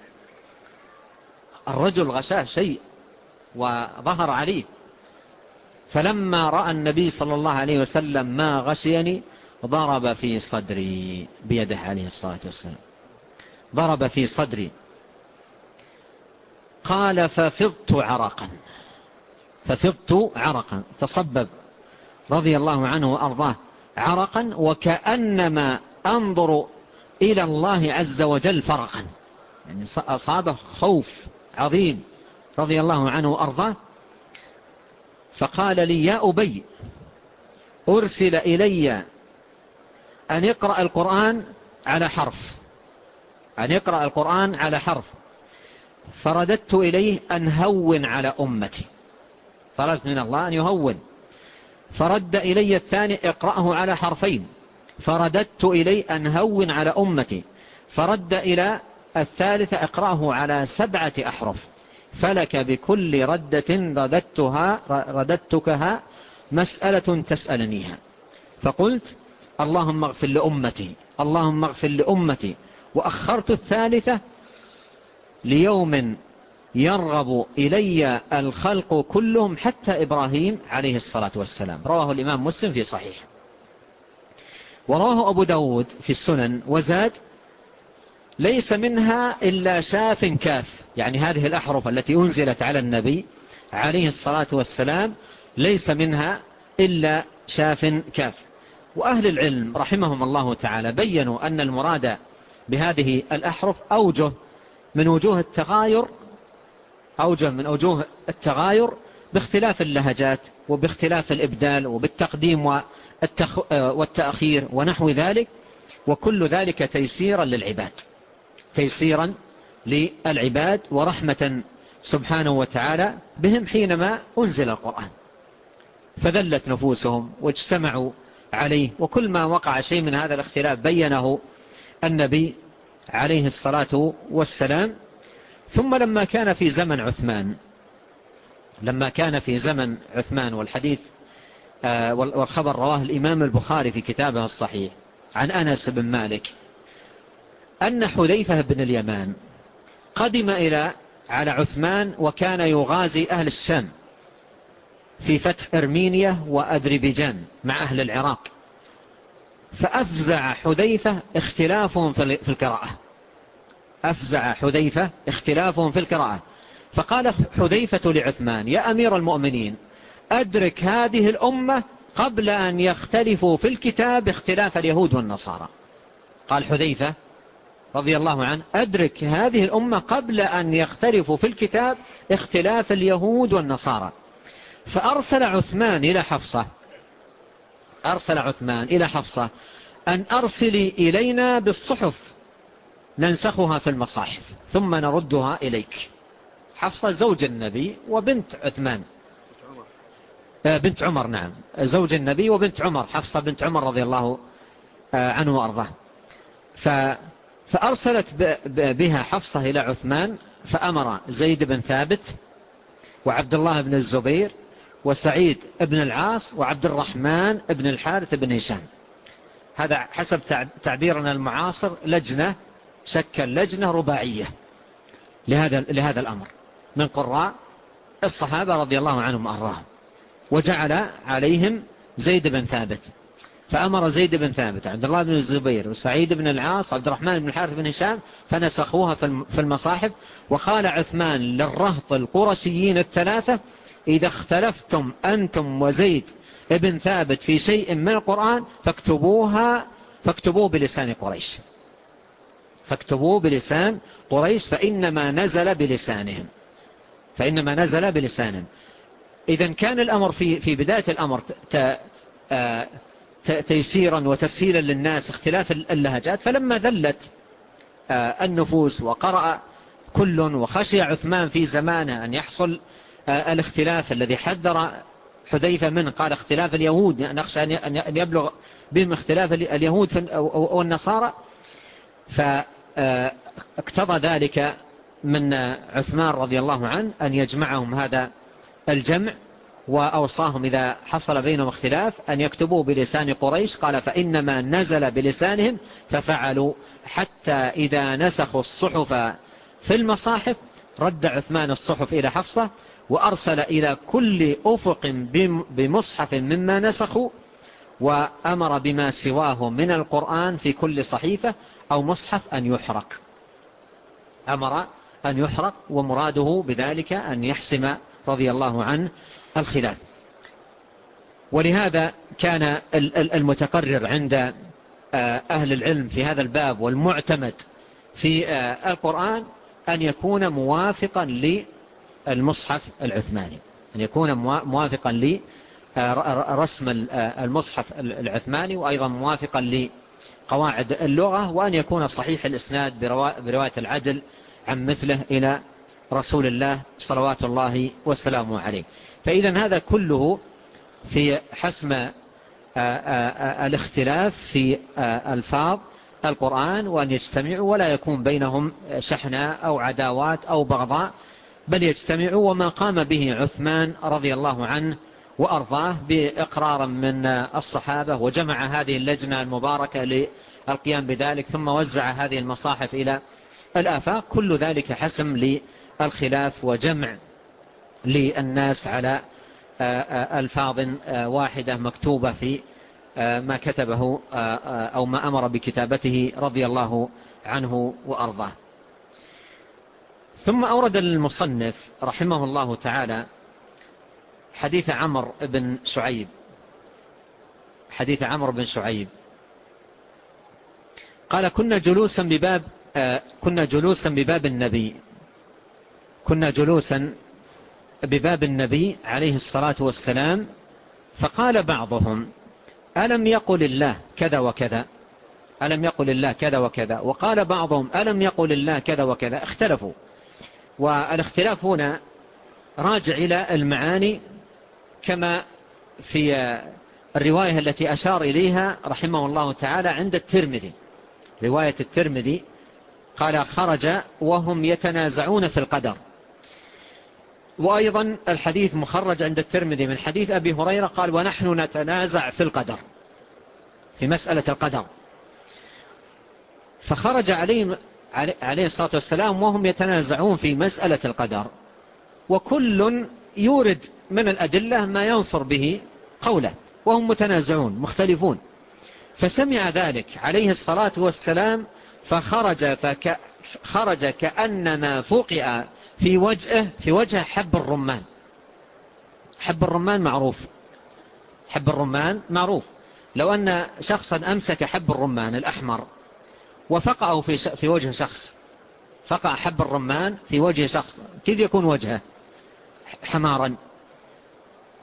الرجل غشاه شيء وظهر عليه. فلما رأى النبي صلى الله عليه وسلم ما غشيني ضرب في صدري بيده عليه الصلاة والسلام. ضرب في صدري. قال ففضت عرقا. ففضت عرقا. تصبب رضي الله عنه وأرضاه عرقا وكأنما أنظر إلى الله عز وجل فرقا. يعني أصابه خوف عظيم رضي الله عنه وأرضاه. فقال لي يا أبي أرسل إلي أن اقرأ القرآن على حرف. أن اقرأ القرآن على حرف. فرددت إليه أن هون على أمتي. طلبت من الله أن يهون. فرد إلي الثاني اقرأه على حرفين. فرددت إلي أن هون على أمتي. فرد إلى الثالث اقرأه على سبعة أحرف. فلك بكل ردة رددتها رددتكها مسألة تسألنيها. فقلت اللهم اغفر لأمتي. اللهم اغفر لأمتي. وأخرت الثالثة ليوم يرغب إلي الخلق كلهم حتى إبراهيم عليه الصلاة والسلام. رواه الإمام مسلم في صحيح. وراه أبو داود في السنن. وزاد ليس منها إلا شاف كاف. يعني هذه الأحرف التي أنزلت على النبي عليه الصلاة والسلام ليس منها إلا شاف كاف. وأهل العلم رحمهم الله تعالى بيّنوا أن المراد بهذه الأحرف أوجه من وجوه التغاير أوجه من أوجوه التغاير باختلاف اللهجات وباختلاف الإبدال وبالتقديم آه، والتأخير ونحو ذلك وكل ذلك تيسيرا للعباد. تيسيرا للعباد ورحمة سبحانه وتعالى بهم حينما أنزل القرآن. فذلت نفوسهم واجتمعوا عليه وكل ما وقع شيء من هذا الاختلاف بينه النبي عليه الصلاة والسلام ثم لما كان في زمن عثمان لما كان في زمن عثمان والحديث آه، والخبر رواه الإمام البخاري في كتابه الصحيح عن أنس بن مالك أن حذيفة بن اليمان قدم إلى على عثمان وكان يغازي أهل الشام في فتح أرمينيا وأذربيجان مع أهل العراق. فأفزع حذيفة اختلافهم في القراءة. أفزع حذيفة اختلافهم في القراءة. فقال حذيفة لعثمان يا أمير المؤمنين أدرك هذه الأمة قبل أن يختلفوا في الكتاب اختلاف اليهود والنصارى. قال حذيفة رضي الله عنه أدرك هذه الأمة قبل أن يختلفوا في الكتاب اختلاف اليهود والنصارى. فأرسل عثمان إلى حفصة أرسل عثمان إلى حفصة أن أرسلي إلينا بالصحف ننسخها في المصاحف ثم نردها إليك. حفصة زوج النبي وبنت عثمان. آه، بنت عمر نعم. زوج النبي وبنت عمر حفصة بنت عمر رضي الله آه، عنه وأرضاه. فأرسلت بها حفصة إلى عثمان فأمر زيد بن ثابت وعبد الله بن الزبير وسعيد بن العاص وعبد الرحمن بن الحارث بن هشام. هذا حسب تعبيرنا المعاصر لجنة شكل لجنة رباعية لهذا, لهذا الأمر. من قراء الصحابة رضي الله عنهم وأرضاهم. وجعل عليهم زيد بن ثابت. فأمر زيد بن ثابت عبد الله بن الزبير وسعيد بن العاص عبد الرحمن بن الحارث بن هشام فنسخوها في المصاحف. وقال عثمان للرهط القرشيين الثلاثة إذا اختلفتم أنتم وزيد بن ثابت في شيء من القرآن فاكتبوها فاكتبوه بلسان قريش. فاكتبوه بلسان قريش فإنما نزل بلسانهم. فإنما نزل بلسانهم. إذا كان الأمر في, في بداية الأمر آه، تيسيرا وتسهيلا للناس اختلاف اللهجات فلما ذلت آه، النفوس وقرأ كل وخشي عثمان في زمانه أن يحصل آه، الاختلاف الذي حذر حذيفة من قال اختلاف اليهود نخشى أن يبلغ بهم اختلاف اليهود والنصارى. فأخذ آه، اقتضى ذلك من عثمان رضي الله عنه أن يجمعهم هذا الجمع وأوصاهم إذا حصل بينهم اختلاف أن يكتبوا بلسان قريش. قال فإنما نزل بلسانهم ففعلوا حتى إذا نسخوا الصحف في المصاحف رد عثمان الصحف إلى حفصة وأرسل إلى كل أفق بمصحف مما نسخوا وأمر بما سواه من القرآن في كل صحيفة أو مصحف أن يحرق. أمر أن يحرق ومراده بذلك أن يحسم رضي الله عنه الخلاف ولهذا كان المتقرر عند آه، أهل العلم في هذا الباب والمعتمد في آه، القرآن أن يكون موافقا للمصحف العثماني. أن يكون موافقا للمصحف آه، رسم آه، المصحف العثماني وأيضا موافقا لقواعد اللغة وأن يكون صحيح الإسناد برواية العدل عن مثله إلى رسول الله صلوات الله والسلام عليه. فإذا هذا كله في حسم آه، الاختلاف في ألفاظ القرآن وأن يجتمعوا ولا يكون بينهم شحناء أو عداوات أو بغضاء بل يجتمعوا وما قام به عثمان رضي الله عنه وأرضاه بإقرار من الصحابة وجمع هذه اللجنة المباركة للقيام بذلك ثم وزع هذه المصاحف إلى الآفاق. كل ذلك حسم للخلاف وجمع للناس على آه، آه، ألفاظ آه، واحدة مكتوبة في ما كتبه أو ما أمر بكتابته رضي الله عنه وأرضاه. ثم أورد المصنف رحمه الله تعالى حديث عمر بن شعيب حديث عمر بن شعيب قال كنا جلوسا بباب آه، كنا جلوسا بباب النبي. كنا جلوسا بباب النبي عليه الصلاة والسلام. فقال بعضهم ألم يقل الله كذا وكذا؟ ألم يقل الله كذا وكذا؟ وقال بعضهم ألم يقل الله كذا وكذا؟ اختلفوا. والاختلاف هنا راجع إلى المعاني كما في الرواية التي أشار إليها رحمه الله تعالى عند الترمذي. رواية الترمذي قال خرج وهم يتنازعون في القدر. وأيضا الحديث مخرج عند الترمذي من حديث أبي هريرة قال ونحن نتنازع في القدر في مسألة القدر. فخرج عليه عليه الصلاة والسلام وهم يتنازعون في مسألة القدر. وكل يورد من الأدلة ما ينصر به قوله وهم متنازعون مختلفون. فسمع ذلك عليه الصلاة والسلام فخرج, فك خرج كأنما فوقئ في وجهه في وجه حب الرمان. حب الرمان معروف. حب الرمان معروف. لو أن شخصا أمسك حب الرمان الأحمر وفقعه في, في وجه شخص فقع حب الرمان في وجه شخص كيف يكون وجهه؟ حمارا.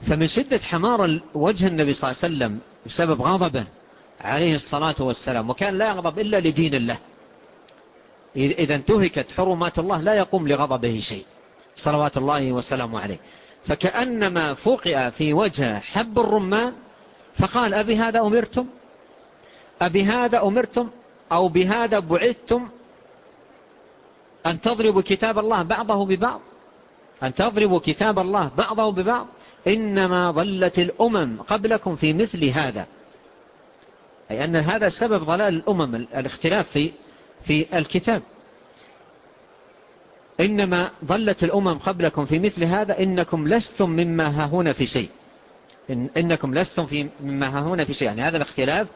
فمن شدة حمار وجه النبي صلى الله عليه وسلم بسبب غضبه عليه الصلاة والسلام وكان لا يغضب إلا لدين الله. إذا انتهكت حرمات الله لا يقوم لغضبه شيء. صلوات الله وسلامه عليه. فكأنما فقئ في وجه حب الرمان فقال أبي هذا أمرتم؟ أبي هذا أمرتم؟ أو بهذا بعثتم؟ أن تضربوا كتاب الله بعضه ببعض؟ أن تضربوا كتاب الله بعضه ببعض إنما ظلت الأمم قبلكم في مثل هذا. أي أن هذا سبب ضلال الأمم الاختلاف في, في الكتاب. إنما ضلت الأمم قبلكم في مثل هذا إنكم لستم مما هاهون في شيء. إن إنكم لستم في مما هاهون في شيء. يعني هذا الاختلاف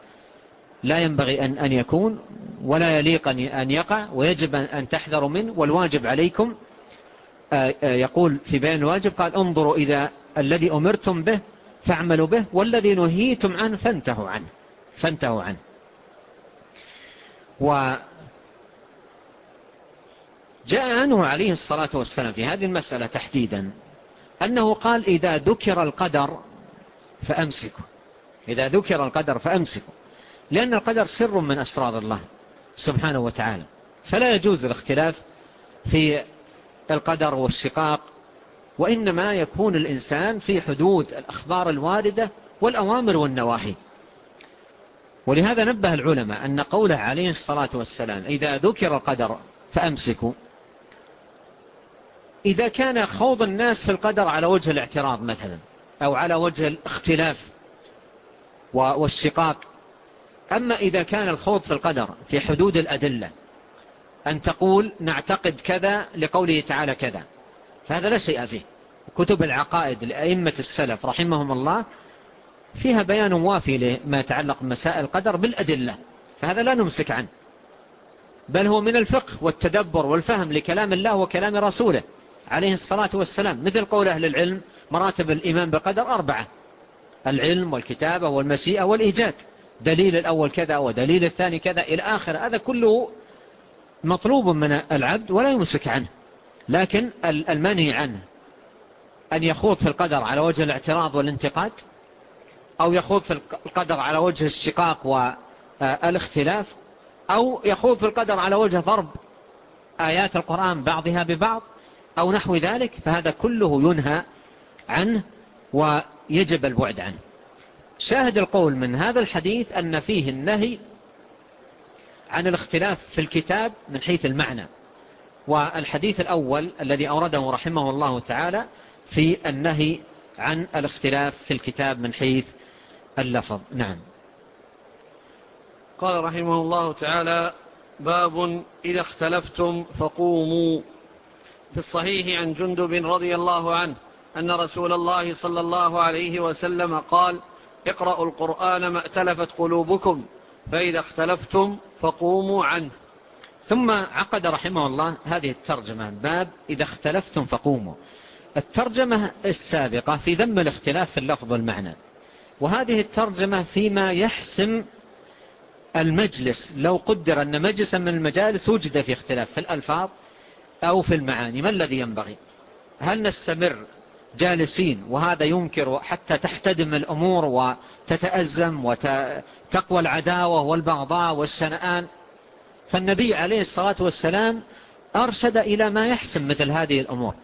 لا ينبغي أن, أن يكون ولا يليق أن يقع ويجب أن تحذروا منه والواجب عليكم آه، آه، يقول في بيان الواجب قال انظروا إذا الذي أمرتم به فاعملوا به والذي نهيتم عنه فانتهوا عنه فانتهوا عنه. وجاء عنه عليه الصلاة والسلام في هذه المسألة تحديدا أنه قال إذا ذكر القدر فأمسكوا إذا ذكر القدر فأمسكوا لأن القدر سر من أسرار الله سبحانه وتعالى. فلا يجوز الاختلاف في القدر والشقاق وإنما يكون الإنسان في حدود الأخبار الواردة والأوامر والنواهي. ولهذا نبه العلماء أن قوله عليه الصلاة والسلام إذا ذكر القدر فأمسكوا. إذا كان خوض الناس في القدر على وجه الاعتراض مثلا أو على وجه الاختلاف والشقاق. أما إذا كان الخوض في القدر في حدود الأدلة أن تقول نعتقد كذا لقوله تعالى كذا. فهذا لا شيء فيه. كتب العقائد لأئمة السلف رحمهم الله فيها بيان وافي لما يتعلق بمسائل القدر بالأدلة. فهذا لا نمسك عنه. بل هو من الفقه والتدبر والفهم لكلام الله وكلام رسوله عليه الصلاة والسلام. مثل قول أهل العلم مراتب الإيمان بقدر أربعة. العلم والكتابة والمشيئة والإيجاد. دليل الأول كذا ودليل الثاني كذا. إلى آخر. هذا كله مطلوب من العبد ولا يمسك عنه لكن المنهي عنه. أن يخوض في القدر على وجه الاعتراض والانتقاد أو يخوض في القدر على وجه الشقاق والاختلاف آه، أو يخوض في القدر على وجه ضرب آيات القرآن بعضها ببعض أو نحو ذلك فهذا كله ينهى عنه ويجب البعد عنه. شاهد القول من هذا الحديث أن فيه النهي عن الاختلاف في الكتاب من حيث المعنى. والحديث الأول الذي أورده رحمه الله تعالى في النهي عن الاختلاف في الكتاب من حيث اللفظ. نعم. قال رحمه الله تعالى باب إذا اختلفتم فقوموا. في الصحيح عن جندب رضي الله عنه أن رسول الله صلى الله عليه وسلم قال اقرأوا القرآن ما اتلفت قلوبكم. فإذا اختلفتم فقوموا عنه. ثم عقد رحمه الله هذه الترجمة باب إذا اختلفتم فقوموا. الترجمة السابقة في ذم الاختلاف في اللفظ والمعنى. وهذه الترجمة فيما يحسم المجلس لو قدر أن مجلسا من المجالس وجد في اختلاف في الألفاظ أو في المعاني ما الذي ينبغي؟ هل نستمر جالسين وهذا ينكر حتى تحتدم الأمور وتتأزم وتقوى العداوة والبغضاء والشنآن. فالنبي عليه الصلاة والسلام أرشد إلى ما يحسن مثل هذه الأمور.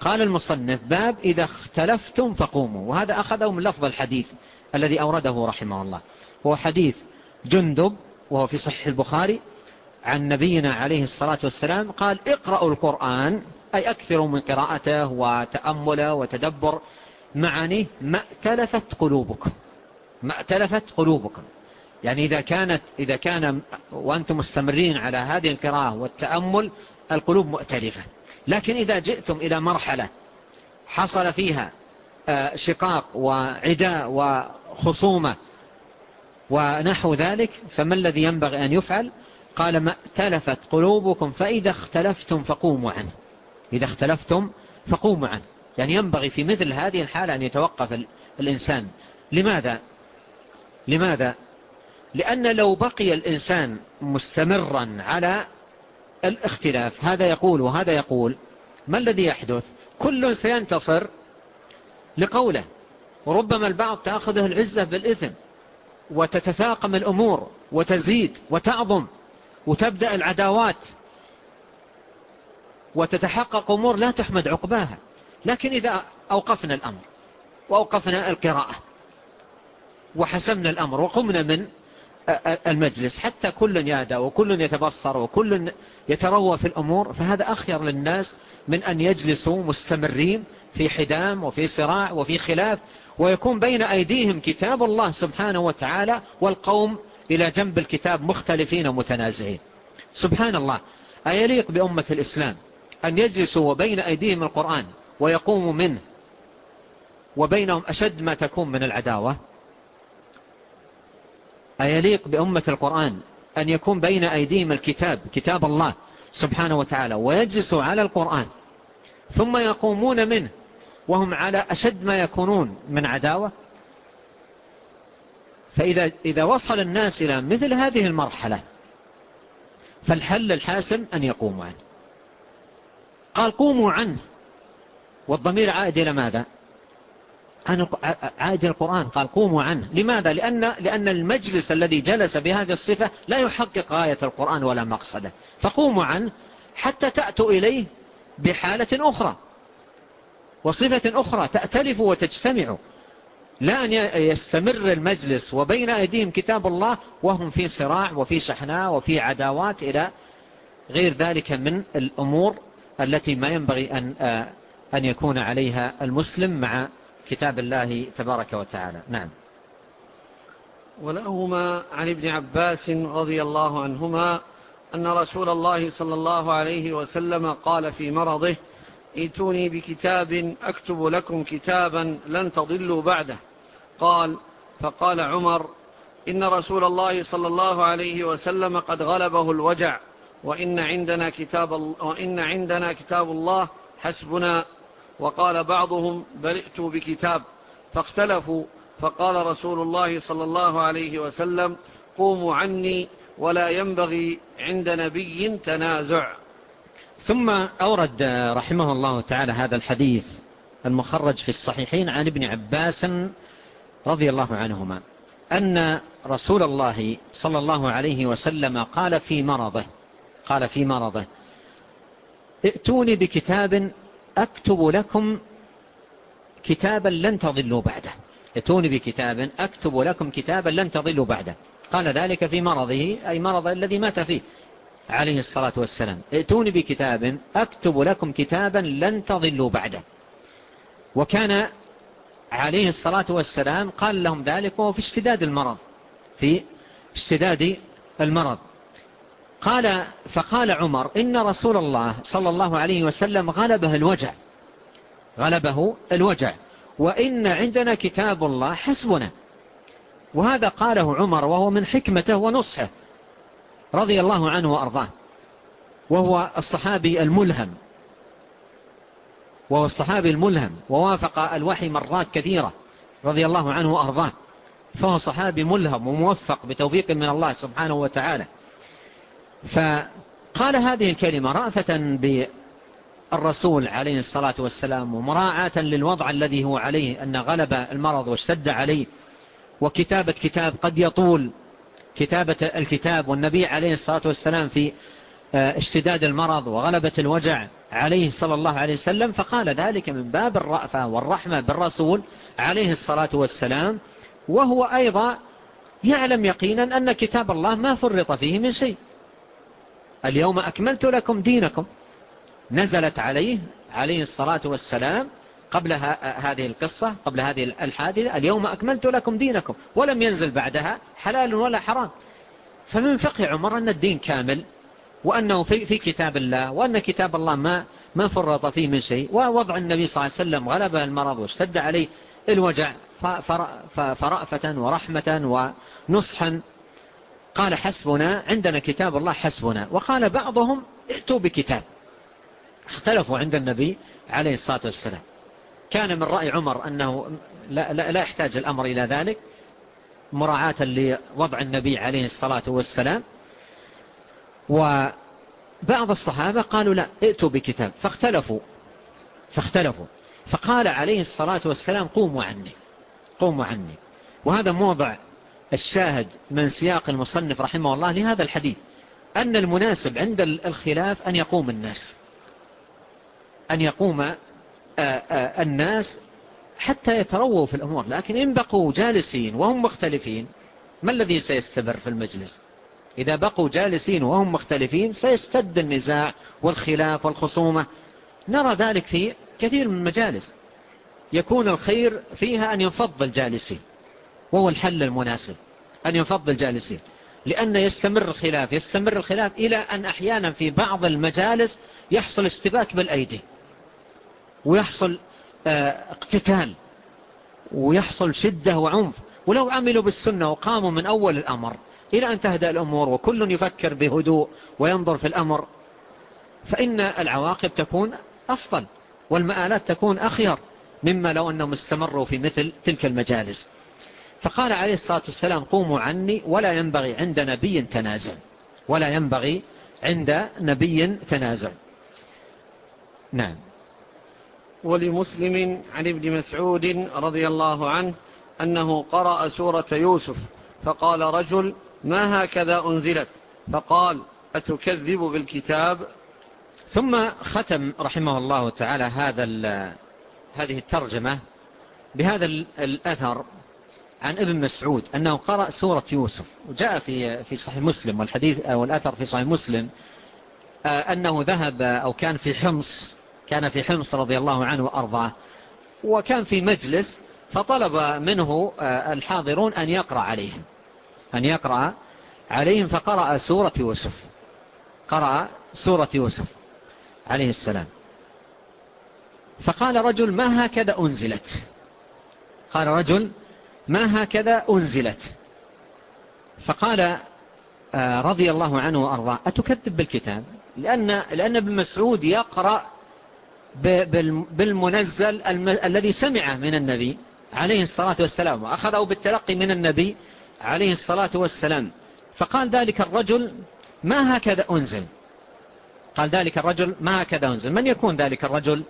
قال المصنف باب إذا اختلفتم فقوموا. وهذا أخذه من لفظ الحديث الذي أورده رحمه الله. هو حديث جندب وهو في صحيح البخاري عن نبينا عليه الصلاة والسلام قال اقرأوا القرآن أي أكثر من قراءته وتأمله وتدبر معانيه ما ائتلفت قلوبكم ما ائتلفت قلوبكم يعني إذا كانت إذا كان وأنتم مستمرين على هذه القراءة والتأمل القلوب مؤتلفة. لكن إذا جئتم إلى مرحلة حصل فيها آه، شقاق وعداء وخصومة ونحو ذلك فما الذي ينبغي أن يفعل؟ قال ما ائتلفت قلوبكم فإذا اختلفتم فقوموا عنه. إذا اختلفتم فقوموا عنه يعني ينبغي في مثل هذه الحالة أن يتوقف الإنسان لماذا؟ لماذا؟ لأن لو بقي الإنسان مستمرا على الاختلاف هذا يقول وهذا يقول ما الذي يحدث؟ كل سينتصر لقوله وربما البعض تأخذه العزة بالإثم وتتفاقم الأمور وتزيد وتعظم وتبدأ العداوات وتتحقق أمور لا تحمد عقباها. لكن إذا أوقفنا الأمر وأوقفنا القراءة وحسمنا الأمر وقمنا من المجلس حتى كل يادى وكل يتبصر وكل يتروى في الأمور فهذا أخير للناس من أن يجلسوا مستمرين في حدام وفي صراع وفي خلاف ويكون بين أيديهم كتاب الله سبحانه وتعالى والقوم إلى جنب الكتاب مختلفين ومتنازعين سبحان الله. أيليق بأمة الإسلام؟ أن يجلسوا وبين أيديهم القرآن ويقوموا منه وبينهم أشد ما تكون من العداوة. أيليق بأمة القرآن أن يكون بين أيديهم الكتاب كتاب الله سبحانه وتعالى ويجلسوا على القرآن ثم يقومون منه وهم على أشد ما يكونون من عداوة. فإذا إذا وصل الناس إلى مثل هذه المرحلة فالحل الحاسم أن يقوموا عنه. قال قوموا عنه. والضمير عائد إلى ماذا؟ عائد القرآن. قال قوموا عنه. لماذا؟ لأن, لأن المجلس الذي جلس بهذه الصفة لا يحقق آية القرآن ولا مقصده. فقوموا عنه حتى تأتوا إليه بحالة أخرى. وصفة أخرى تأتلف وتجتمع. لا أن يستمر المجلس وبين أيديهم كتاب الله وهم في صراع وفي شحناء وفي عداوات إلى غير ذلك من الأمور التي ما ينبغي أن, آه، أن يكون عليها المسلم مع كتاب الله تبارك وتعالى. نعم. ولهما عن ابن عباس رضي الله عنهما أن رسول الله صلى الله عليه وسلم قال في مرضه ائتوني بكتاب أكتب لكم كتابا لن تضلوا بعده. قال فقال عمر إن رسول الله صلى الله عليه وسلم قد غلبه الوجع. وإن عندنا كتاب, وإن عندنا كتاب الله حسبنا. وقال بعضهم بلئت بكتاب. فاختلفوا. فقال رسول الله صلى الله عليه وسلم قوموا عني ولا ينبغي عند نبي تنازع. ثم أورد رحمه الله تعالى هذا الحديث المخرج في الصحيحين عن ابن عباس رضي الله عنهما. أن رسول الله صلى الله عليه وسلم قال في مرضه. قال في مرضه. ائتوني بكتاب أكتب لكم كتابا لن تضلوا بعده. ائتوني بكتاب أكتب لكم كتابا لن تضلوا بعده. قال ذلك في مرضه أي مرض الذي مات فيه عليه الصلاة والسلام. ائتوني بكتاب أكتب لكم كتابا لن تضلوا بعده. وكان عليه الصلاة والسلام قال لهم ذلك وهو في اشتداد المرض في اشتداد المرض. قال فقال عمر إن رسول الله صلى الله عليه وسلم غلبه الوجع. غلبه الوجع. وإن عندنا كتاب الله حسبنا. وهذا قاله عمر وهو من حكمته ونصحه رضي الله عنه وأرضاه. وهو الصحابي الملهم. وهو الصحابي الملهم. ووافق الوحي مرات كثيرة رضي الله عنه وأرضاه. فهو صحابي ملهم وموفق بتوفيق من الله سبحانه وتعالى. فقال هذه الكلمة رأفة بالرسول عليه الصلاة والسلام ومراعاة للوضع الذي هو عليه أن غلب المرض واشتد عليه. وكتابة كتاب قد يطول كتابة الكتاب والنبي عليه الصلاة والسلام في آه، اشتداد المرض وغلبة الوجع عليه صلى الله عليه وسلم. فقال ذلك من باب الرأفة والرحمة بالرسول عليه الصلاة والسلام. وهو أيضا يعلم يقينا أن كتاب الله ما فرط فيه من شيء. اليوم أكملت لكم دينكم. نزلت عليه عليه الصلاة والسلام قبل هذه القصة قبل هذه الحادثة. اليوم أكملت لكم دينكم. ولم ينزل بعدها حلال ولا حرام. فمن فقه عمر أن الدين كامل وأنه في, في كتاب الله وأن كتاب الله ما ما فرط فيه من شيء. ووضع النبي صلى الله عليه وسلم غلبه المرض واشتد عليه الوجع فرأفة ورحمة ونصحا قال حسبنا عندنا كتاب الله حسبنا. وقال بعضهم ائتوا بكتاب. اختلفوا عند النبي عليه الصلاة والسلام. كان من رأي عمر أنه لا, لا, لا يحتاج الأمر إلى ذلك. مراعاة لوضع النبي عليه الصلاة والسلام. وبعض الصحابة قالوا لا ائتوا بكتاب. فاختلفوا. فاختلفوا. فقال عليه الصلاة والسلام قوموا عني. قوموا عني. وهذا موضع الشاهد من سياق المصنف رحمه الله لهذا الحديث أن المناسب عند الخلاف أن يقوم الناس. أن يقوم الناس حتى يترووا في الأمور. لكن إن بقوا جالسين وهم مختلفين ما الذي سيستمر في المجلس؟ إذا بقوا جالسين وهم مختلفين سيشتد النزاع والخلاف والخصومة. نرى ذلك في كثير من المجالس. يكون الخير فيها أن ينفض الجالسين. وهو الحل المناسب أن ينفض الجالسين لأن يستمر الخلاف يستمر الخلاف إلى أن أحيانا في بعض المجالس يحصل اشتباك بالأيدي ويحصل آه، اقتتال ويحصل شدة وعنف. ولو عملوا بالسنة وقاموا من أول الأمر إلى أن تهدأ الأمور وكل يفكر بهدوء وينظر في الأمر فإن العواقب تكون أفضل والمآلات تكون أخير مما لو أنهم استمروا في مثل تلك المجالس. فقال عليه الصلاة والسلام قوموا عني ولا ينبغي عند نبي تنازل. ولا ينبغي عند نبي تنازل. نعم. ولمسلم عن ابن مسعود رضي الله عنه أنه قرأ سورة يوسف فقال رجل ما هكذا أنزلت؟ فقال أتكذب بالكتاب؟ ثم ختم رحمه الله تعالى هذا هذه الترجمة بهذا الأثر. عن ابن مسعود أنه قرأ سورة يوسف. وجاء في في صحيح مسلم والحديث أو الأثر في صحيح مسلم آه، أنه ذهب أو كان في حمص كان في حمص رضي الله عنه وأرضاه وكان في مجلس فطلب منه آه، الحاضرون أن يقرأ عليهم أن يقرأ عليهم فقرأ سورة يوسف. قرأ سورة يوسف عليه السلام. فقال رجل ما هكذا أنزلت؟ قال رجل ما هكذا أنزلت؟ فقال آه، رضي الله عنه وأرضاه أتكذب بالكتاب؟ لأن, لأن ابن مسعود يقرأ بالمنزل الذي سمعه من النبي عليه الصلاة والسلام وأخذه بالتلقي من النبي عليه الصلاة والسلام. فقال ذلك الرجل ما هكذا أنزل؟ قال ذلك الرجل ما هكذا أنزل؟ من يكون ذلك الرجل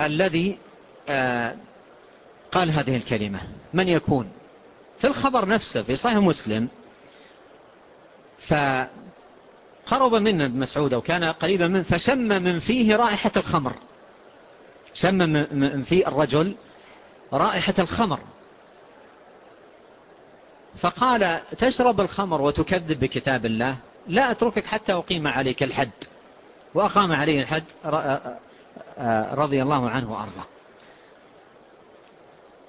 الذي آه، قال هذه الكلمة. من يكون؟ في الخبر نفسه في صحيح مسلم فقرب من ابن مسعود أو كان قريبا من فشم من فيه رائحة الخمر. شم من فيه الرجل رائحة الخمر. فقال تشرب الخمر وتكذب بكتاب الله لا أتركك حتى أقيم عليك الحد. وأقام عليه الحد آه، آه، آه، رضي الله عنه وأرضاه.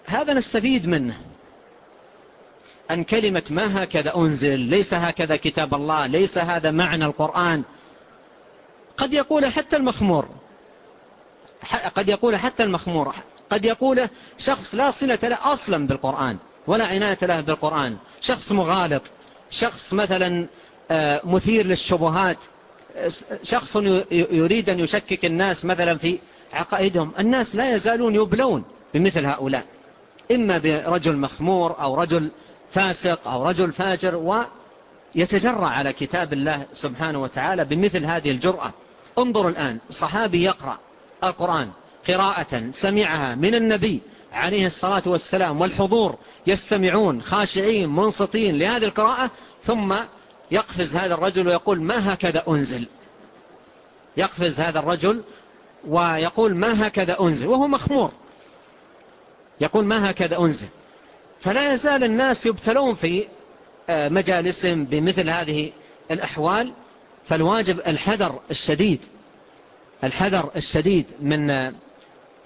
هذا نستفيد منه. أن كلمة ما هكذا أنزل ليس هكذا كتاب الله ليس هذا معنى القرآن. قد يقول حتى المخمور. قد يقول حتى المخمور. قد يقول شخص لا صلة له أصلا بالقرآن ولا عناية له بالقرآن. شخص مغالط شخص مثلا آه، مثير للشبهات. شخص يريد أن يشكك الناس مثلا في عقائدهم. الناس لا يزالون يبلون بمثل هؤلاء. إما برجل مخمور أو رجل فاسق أو رجل فاجر ويتجرع على كتاب الله سبحانه وتعالى بمثل هذه الجرأة. انظر الآن صحابي يقرأ القرآن قراءة سمعها من النبي عليه الصلاة والسلام والحضور يستمعون خاشعين منصتين لهذه القراءة ثم يقفز هذا الرجل ويقول ما هكذا أنزل؟ يقفز هذا الرجل ويقول ما هكذا أنزل؟ وهو مخمور. يقول ما هكذا أنزل؟ فلا يزال الناس يبتلون في آه، مجالسهم بمثل هذه الأحوال فالواجب الحذر الشديد الحذر الشديد من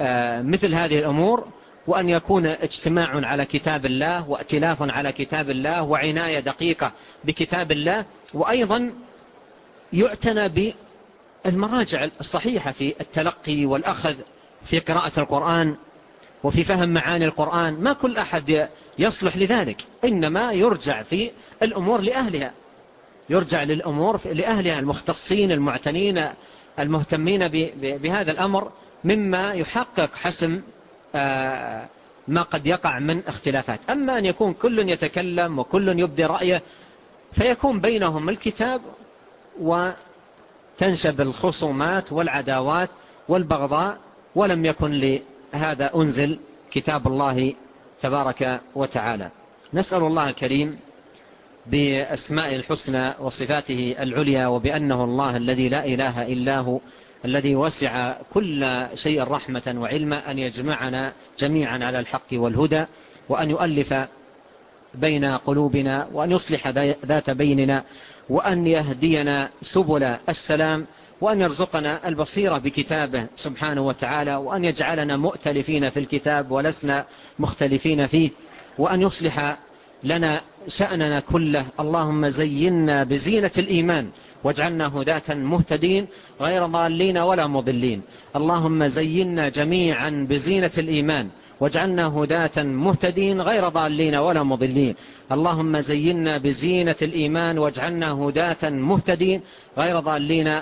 آه، مثل هذه الأمور وأن يكون اجتماع على كتاب الله واتلاف على كتاب الله وعناية دقيقة بكتاب الله وأيضا يعتنى بالمراجع الصحيحة في التلقي والأخذ في قراءة القرآن وفي فهم معاني القرآن ما كل أحد يصلح لذلك إنما يرجع في الأمور لأهلها. يرجع للأمور لأهلها المختصين المعتنين المهتمين بهذا الأمر مما يحقق حسم آه، ما قد يقع من اختلافات. أما أن يكون كل يتكلم وكل يبدي رأيه فيكون بينهم الكتاب وتنشب الخصومات والعداوات والبغضاء ولم يكن هذا أنزل كتاب الله تبارك وتعالى. نسأل الله الكريم بأسماء الحسنى وصفاته العليا وبأنه الله الذي لا إله إلا هو الذي وسع كل شيء رحمة وعلما أن يجمعنا جميعا على الحق والهدى وأن يؤلف بين قلوبنا وأن يصلح ذات بيننا وأن يهدينا سبل السلام وأن يرزقنا البصيرة بكتابه سبحانه وتعالى وأن يجعلنا مؤتلفين في الكتاب ولسنا مختلفين فيه وأن يصلح لنا شأننا كله. اللهم زينا بزينة الإيمان واجعلنا هداة مهتدين غير ضالين ولا مضلين. اللهم زينا جميعا بزينة الإيمان واجعلنا هداة مهتدين غير ضالين ولا مضلين. اللهم زينا بزينة الإيمان واجعلنا هداة مهتدين غير ضالين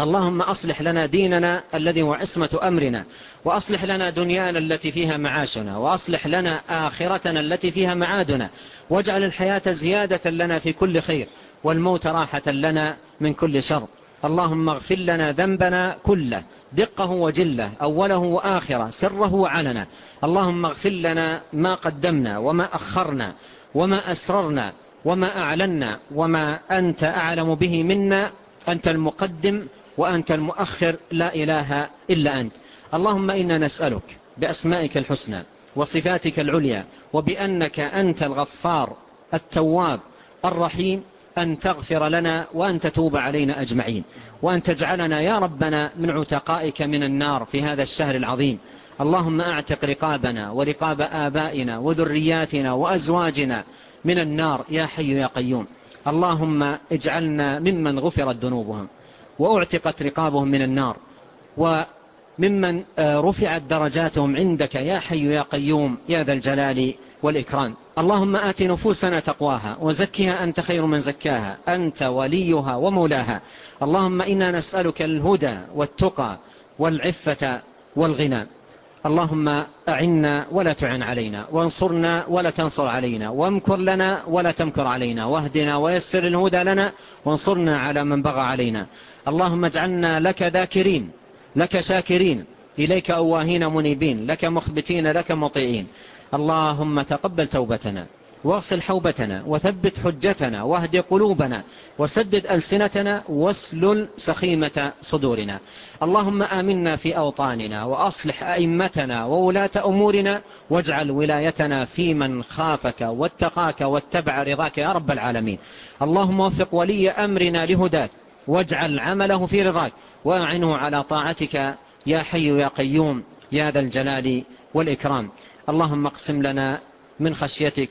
اللهم أصلح لنا ديننا الذي هو عصمة أمرنا وأصلح لنا دنيانا التي فيها معاشنا وأصلح لنا آخرتنا التي فيها معادنا واجعل الحياة زيادة لنا في كل خير والموت راحة لنا من كل شر. اللهم اغفر لنا ذنبنا كله دقه وجله أوله وآخره سره وعلنا اللهم اغفر لنا ما قدمنا وما أخرنا وما أسررنا وما أعلنا وما أنت أعلم به منا أنت المقدم وأنت المؤخر لا إله إلا أنت. اللهم إنا نسألك بأسمائك الحسنى وصفاتك العليا وبأنك أنت الغفار التواب الرحيم أن تغفر لنا وأن تتوب علينا أجمعين. وأن تجعلنا يا ربنا من عتقائك من النار في هذا الشهر العظيم. اللهم أعتق رقابنا ورقاب آبائنا وذرياتنا وأزواجنا من النار يا حي يا قيوم. اللهم اجعلنا ممن غفرت ذنوبهم. وأعتقت رقابهم من النار. وممن آه، رفعت درجاتهم عندك يا حي يا قيوم يا ذا الجلال والإكرام. اللهم آت نفوسنا تقواها وزكها أنت خير من زكاها أنت وليها ومولاها. اللهم إنا نسألك الهدى والتقى والعفة والغنى. اللهم أعنا ولا تعن علينا وانصرنا ولا تنصر علينا وامكر لنا ولا تمكر علينا واهدنا ويسر الهدى لنا وانصرنا على من بغى علينا. اللهم اجعلنا لك ذاكرين لك شاكرين إليك أواهين منيبين لك مخبتين لك مطيعين. اللهم تقبل توبتنا. واغسل حوبتنا وثبت حجتنا واهد قلوبنا وسدد ألسنتنا واسلل سخيمة صدورنا. اللهم آمنا في أوطاننا وأصلح أئمتنا وولاة أمورنا واجعل ولايتنا في من خافك واتقاك واتبع رضاك يا رب العالمين. اللهم وفق ولي أمرنا لهداك واجعل عمله في رضاك وأعنه على طاعتك يا حي يا قيوم يا ذا الجلال والإكرام. اللهم اقسم لنا من خشيتك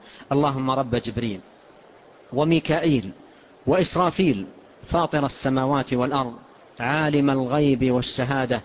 اللهم رب جبريل وميكائيل وإسرافيل فاطر السماوات والأرض عالم الغيب والشهادة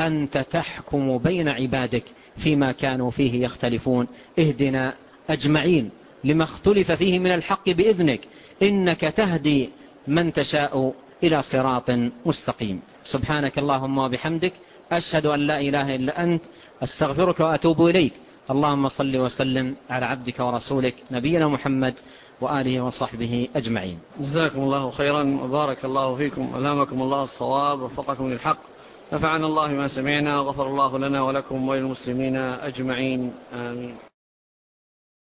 أنت تحكم بين عبادك فيما كانوا فيه يختلفون. اهدنا أجمعين لما اختلف فيه من الحق بإذنك إنك تهدي من تشاء إلى صراط مستقيم. سبحانك اللهم وبحمدك أشهد أن لا إله إلا أنت أستغفرك وأتوب إليك. اللهم صل وسلم على عبدك ورسولك نبينا محمد وآله وصحبه أجمعين. جزاكم الله خيرا وبارك الله فيكم ألامكم الله الصواب وفقكم للحق. نفعنا الله ما سمعنا وغفر الله لنا ولكم وللمسلمين أجمعين. آمين.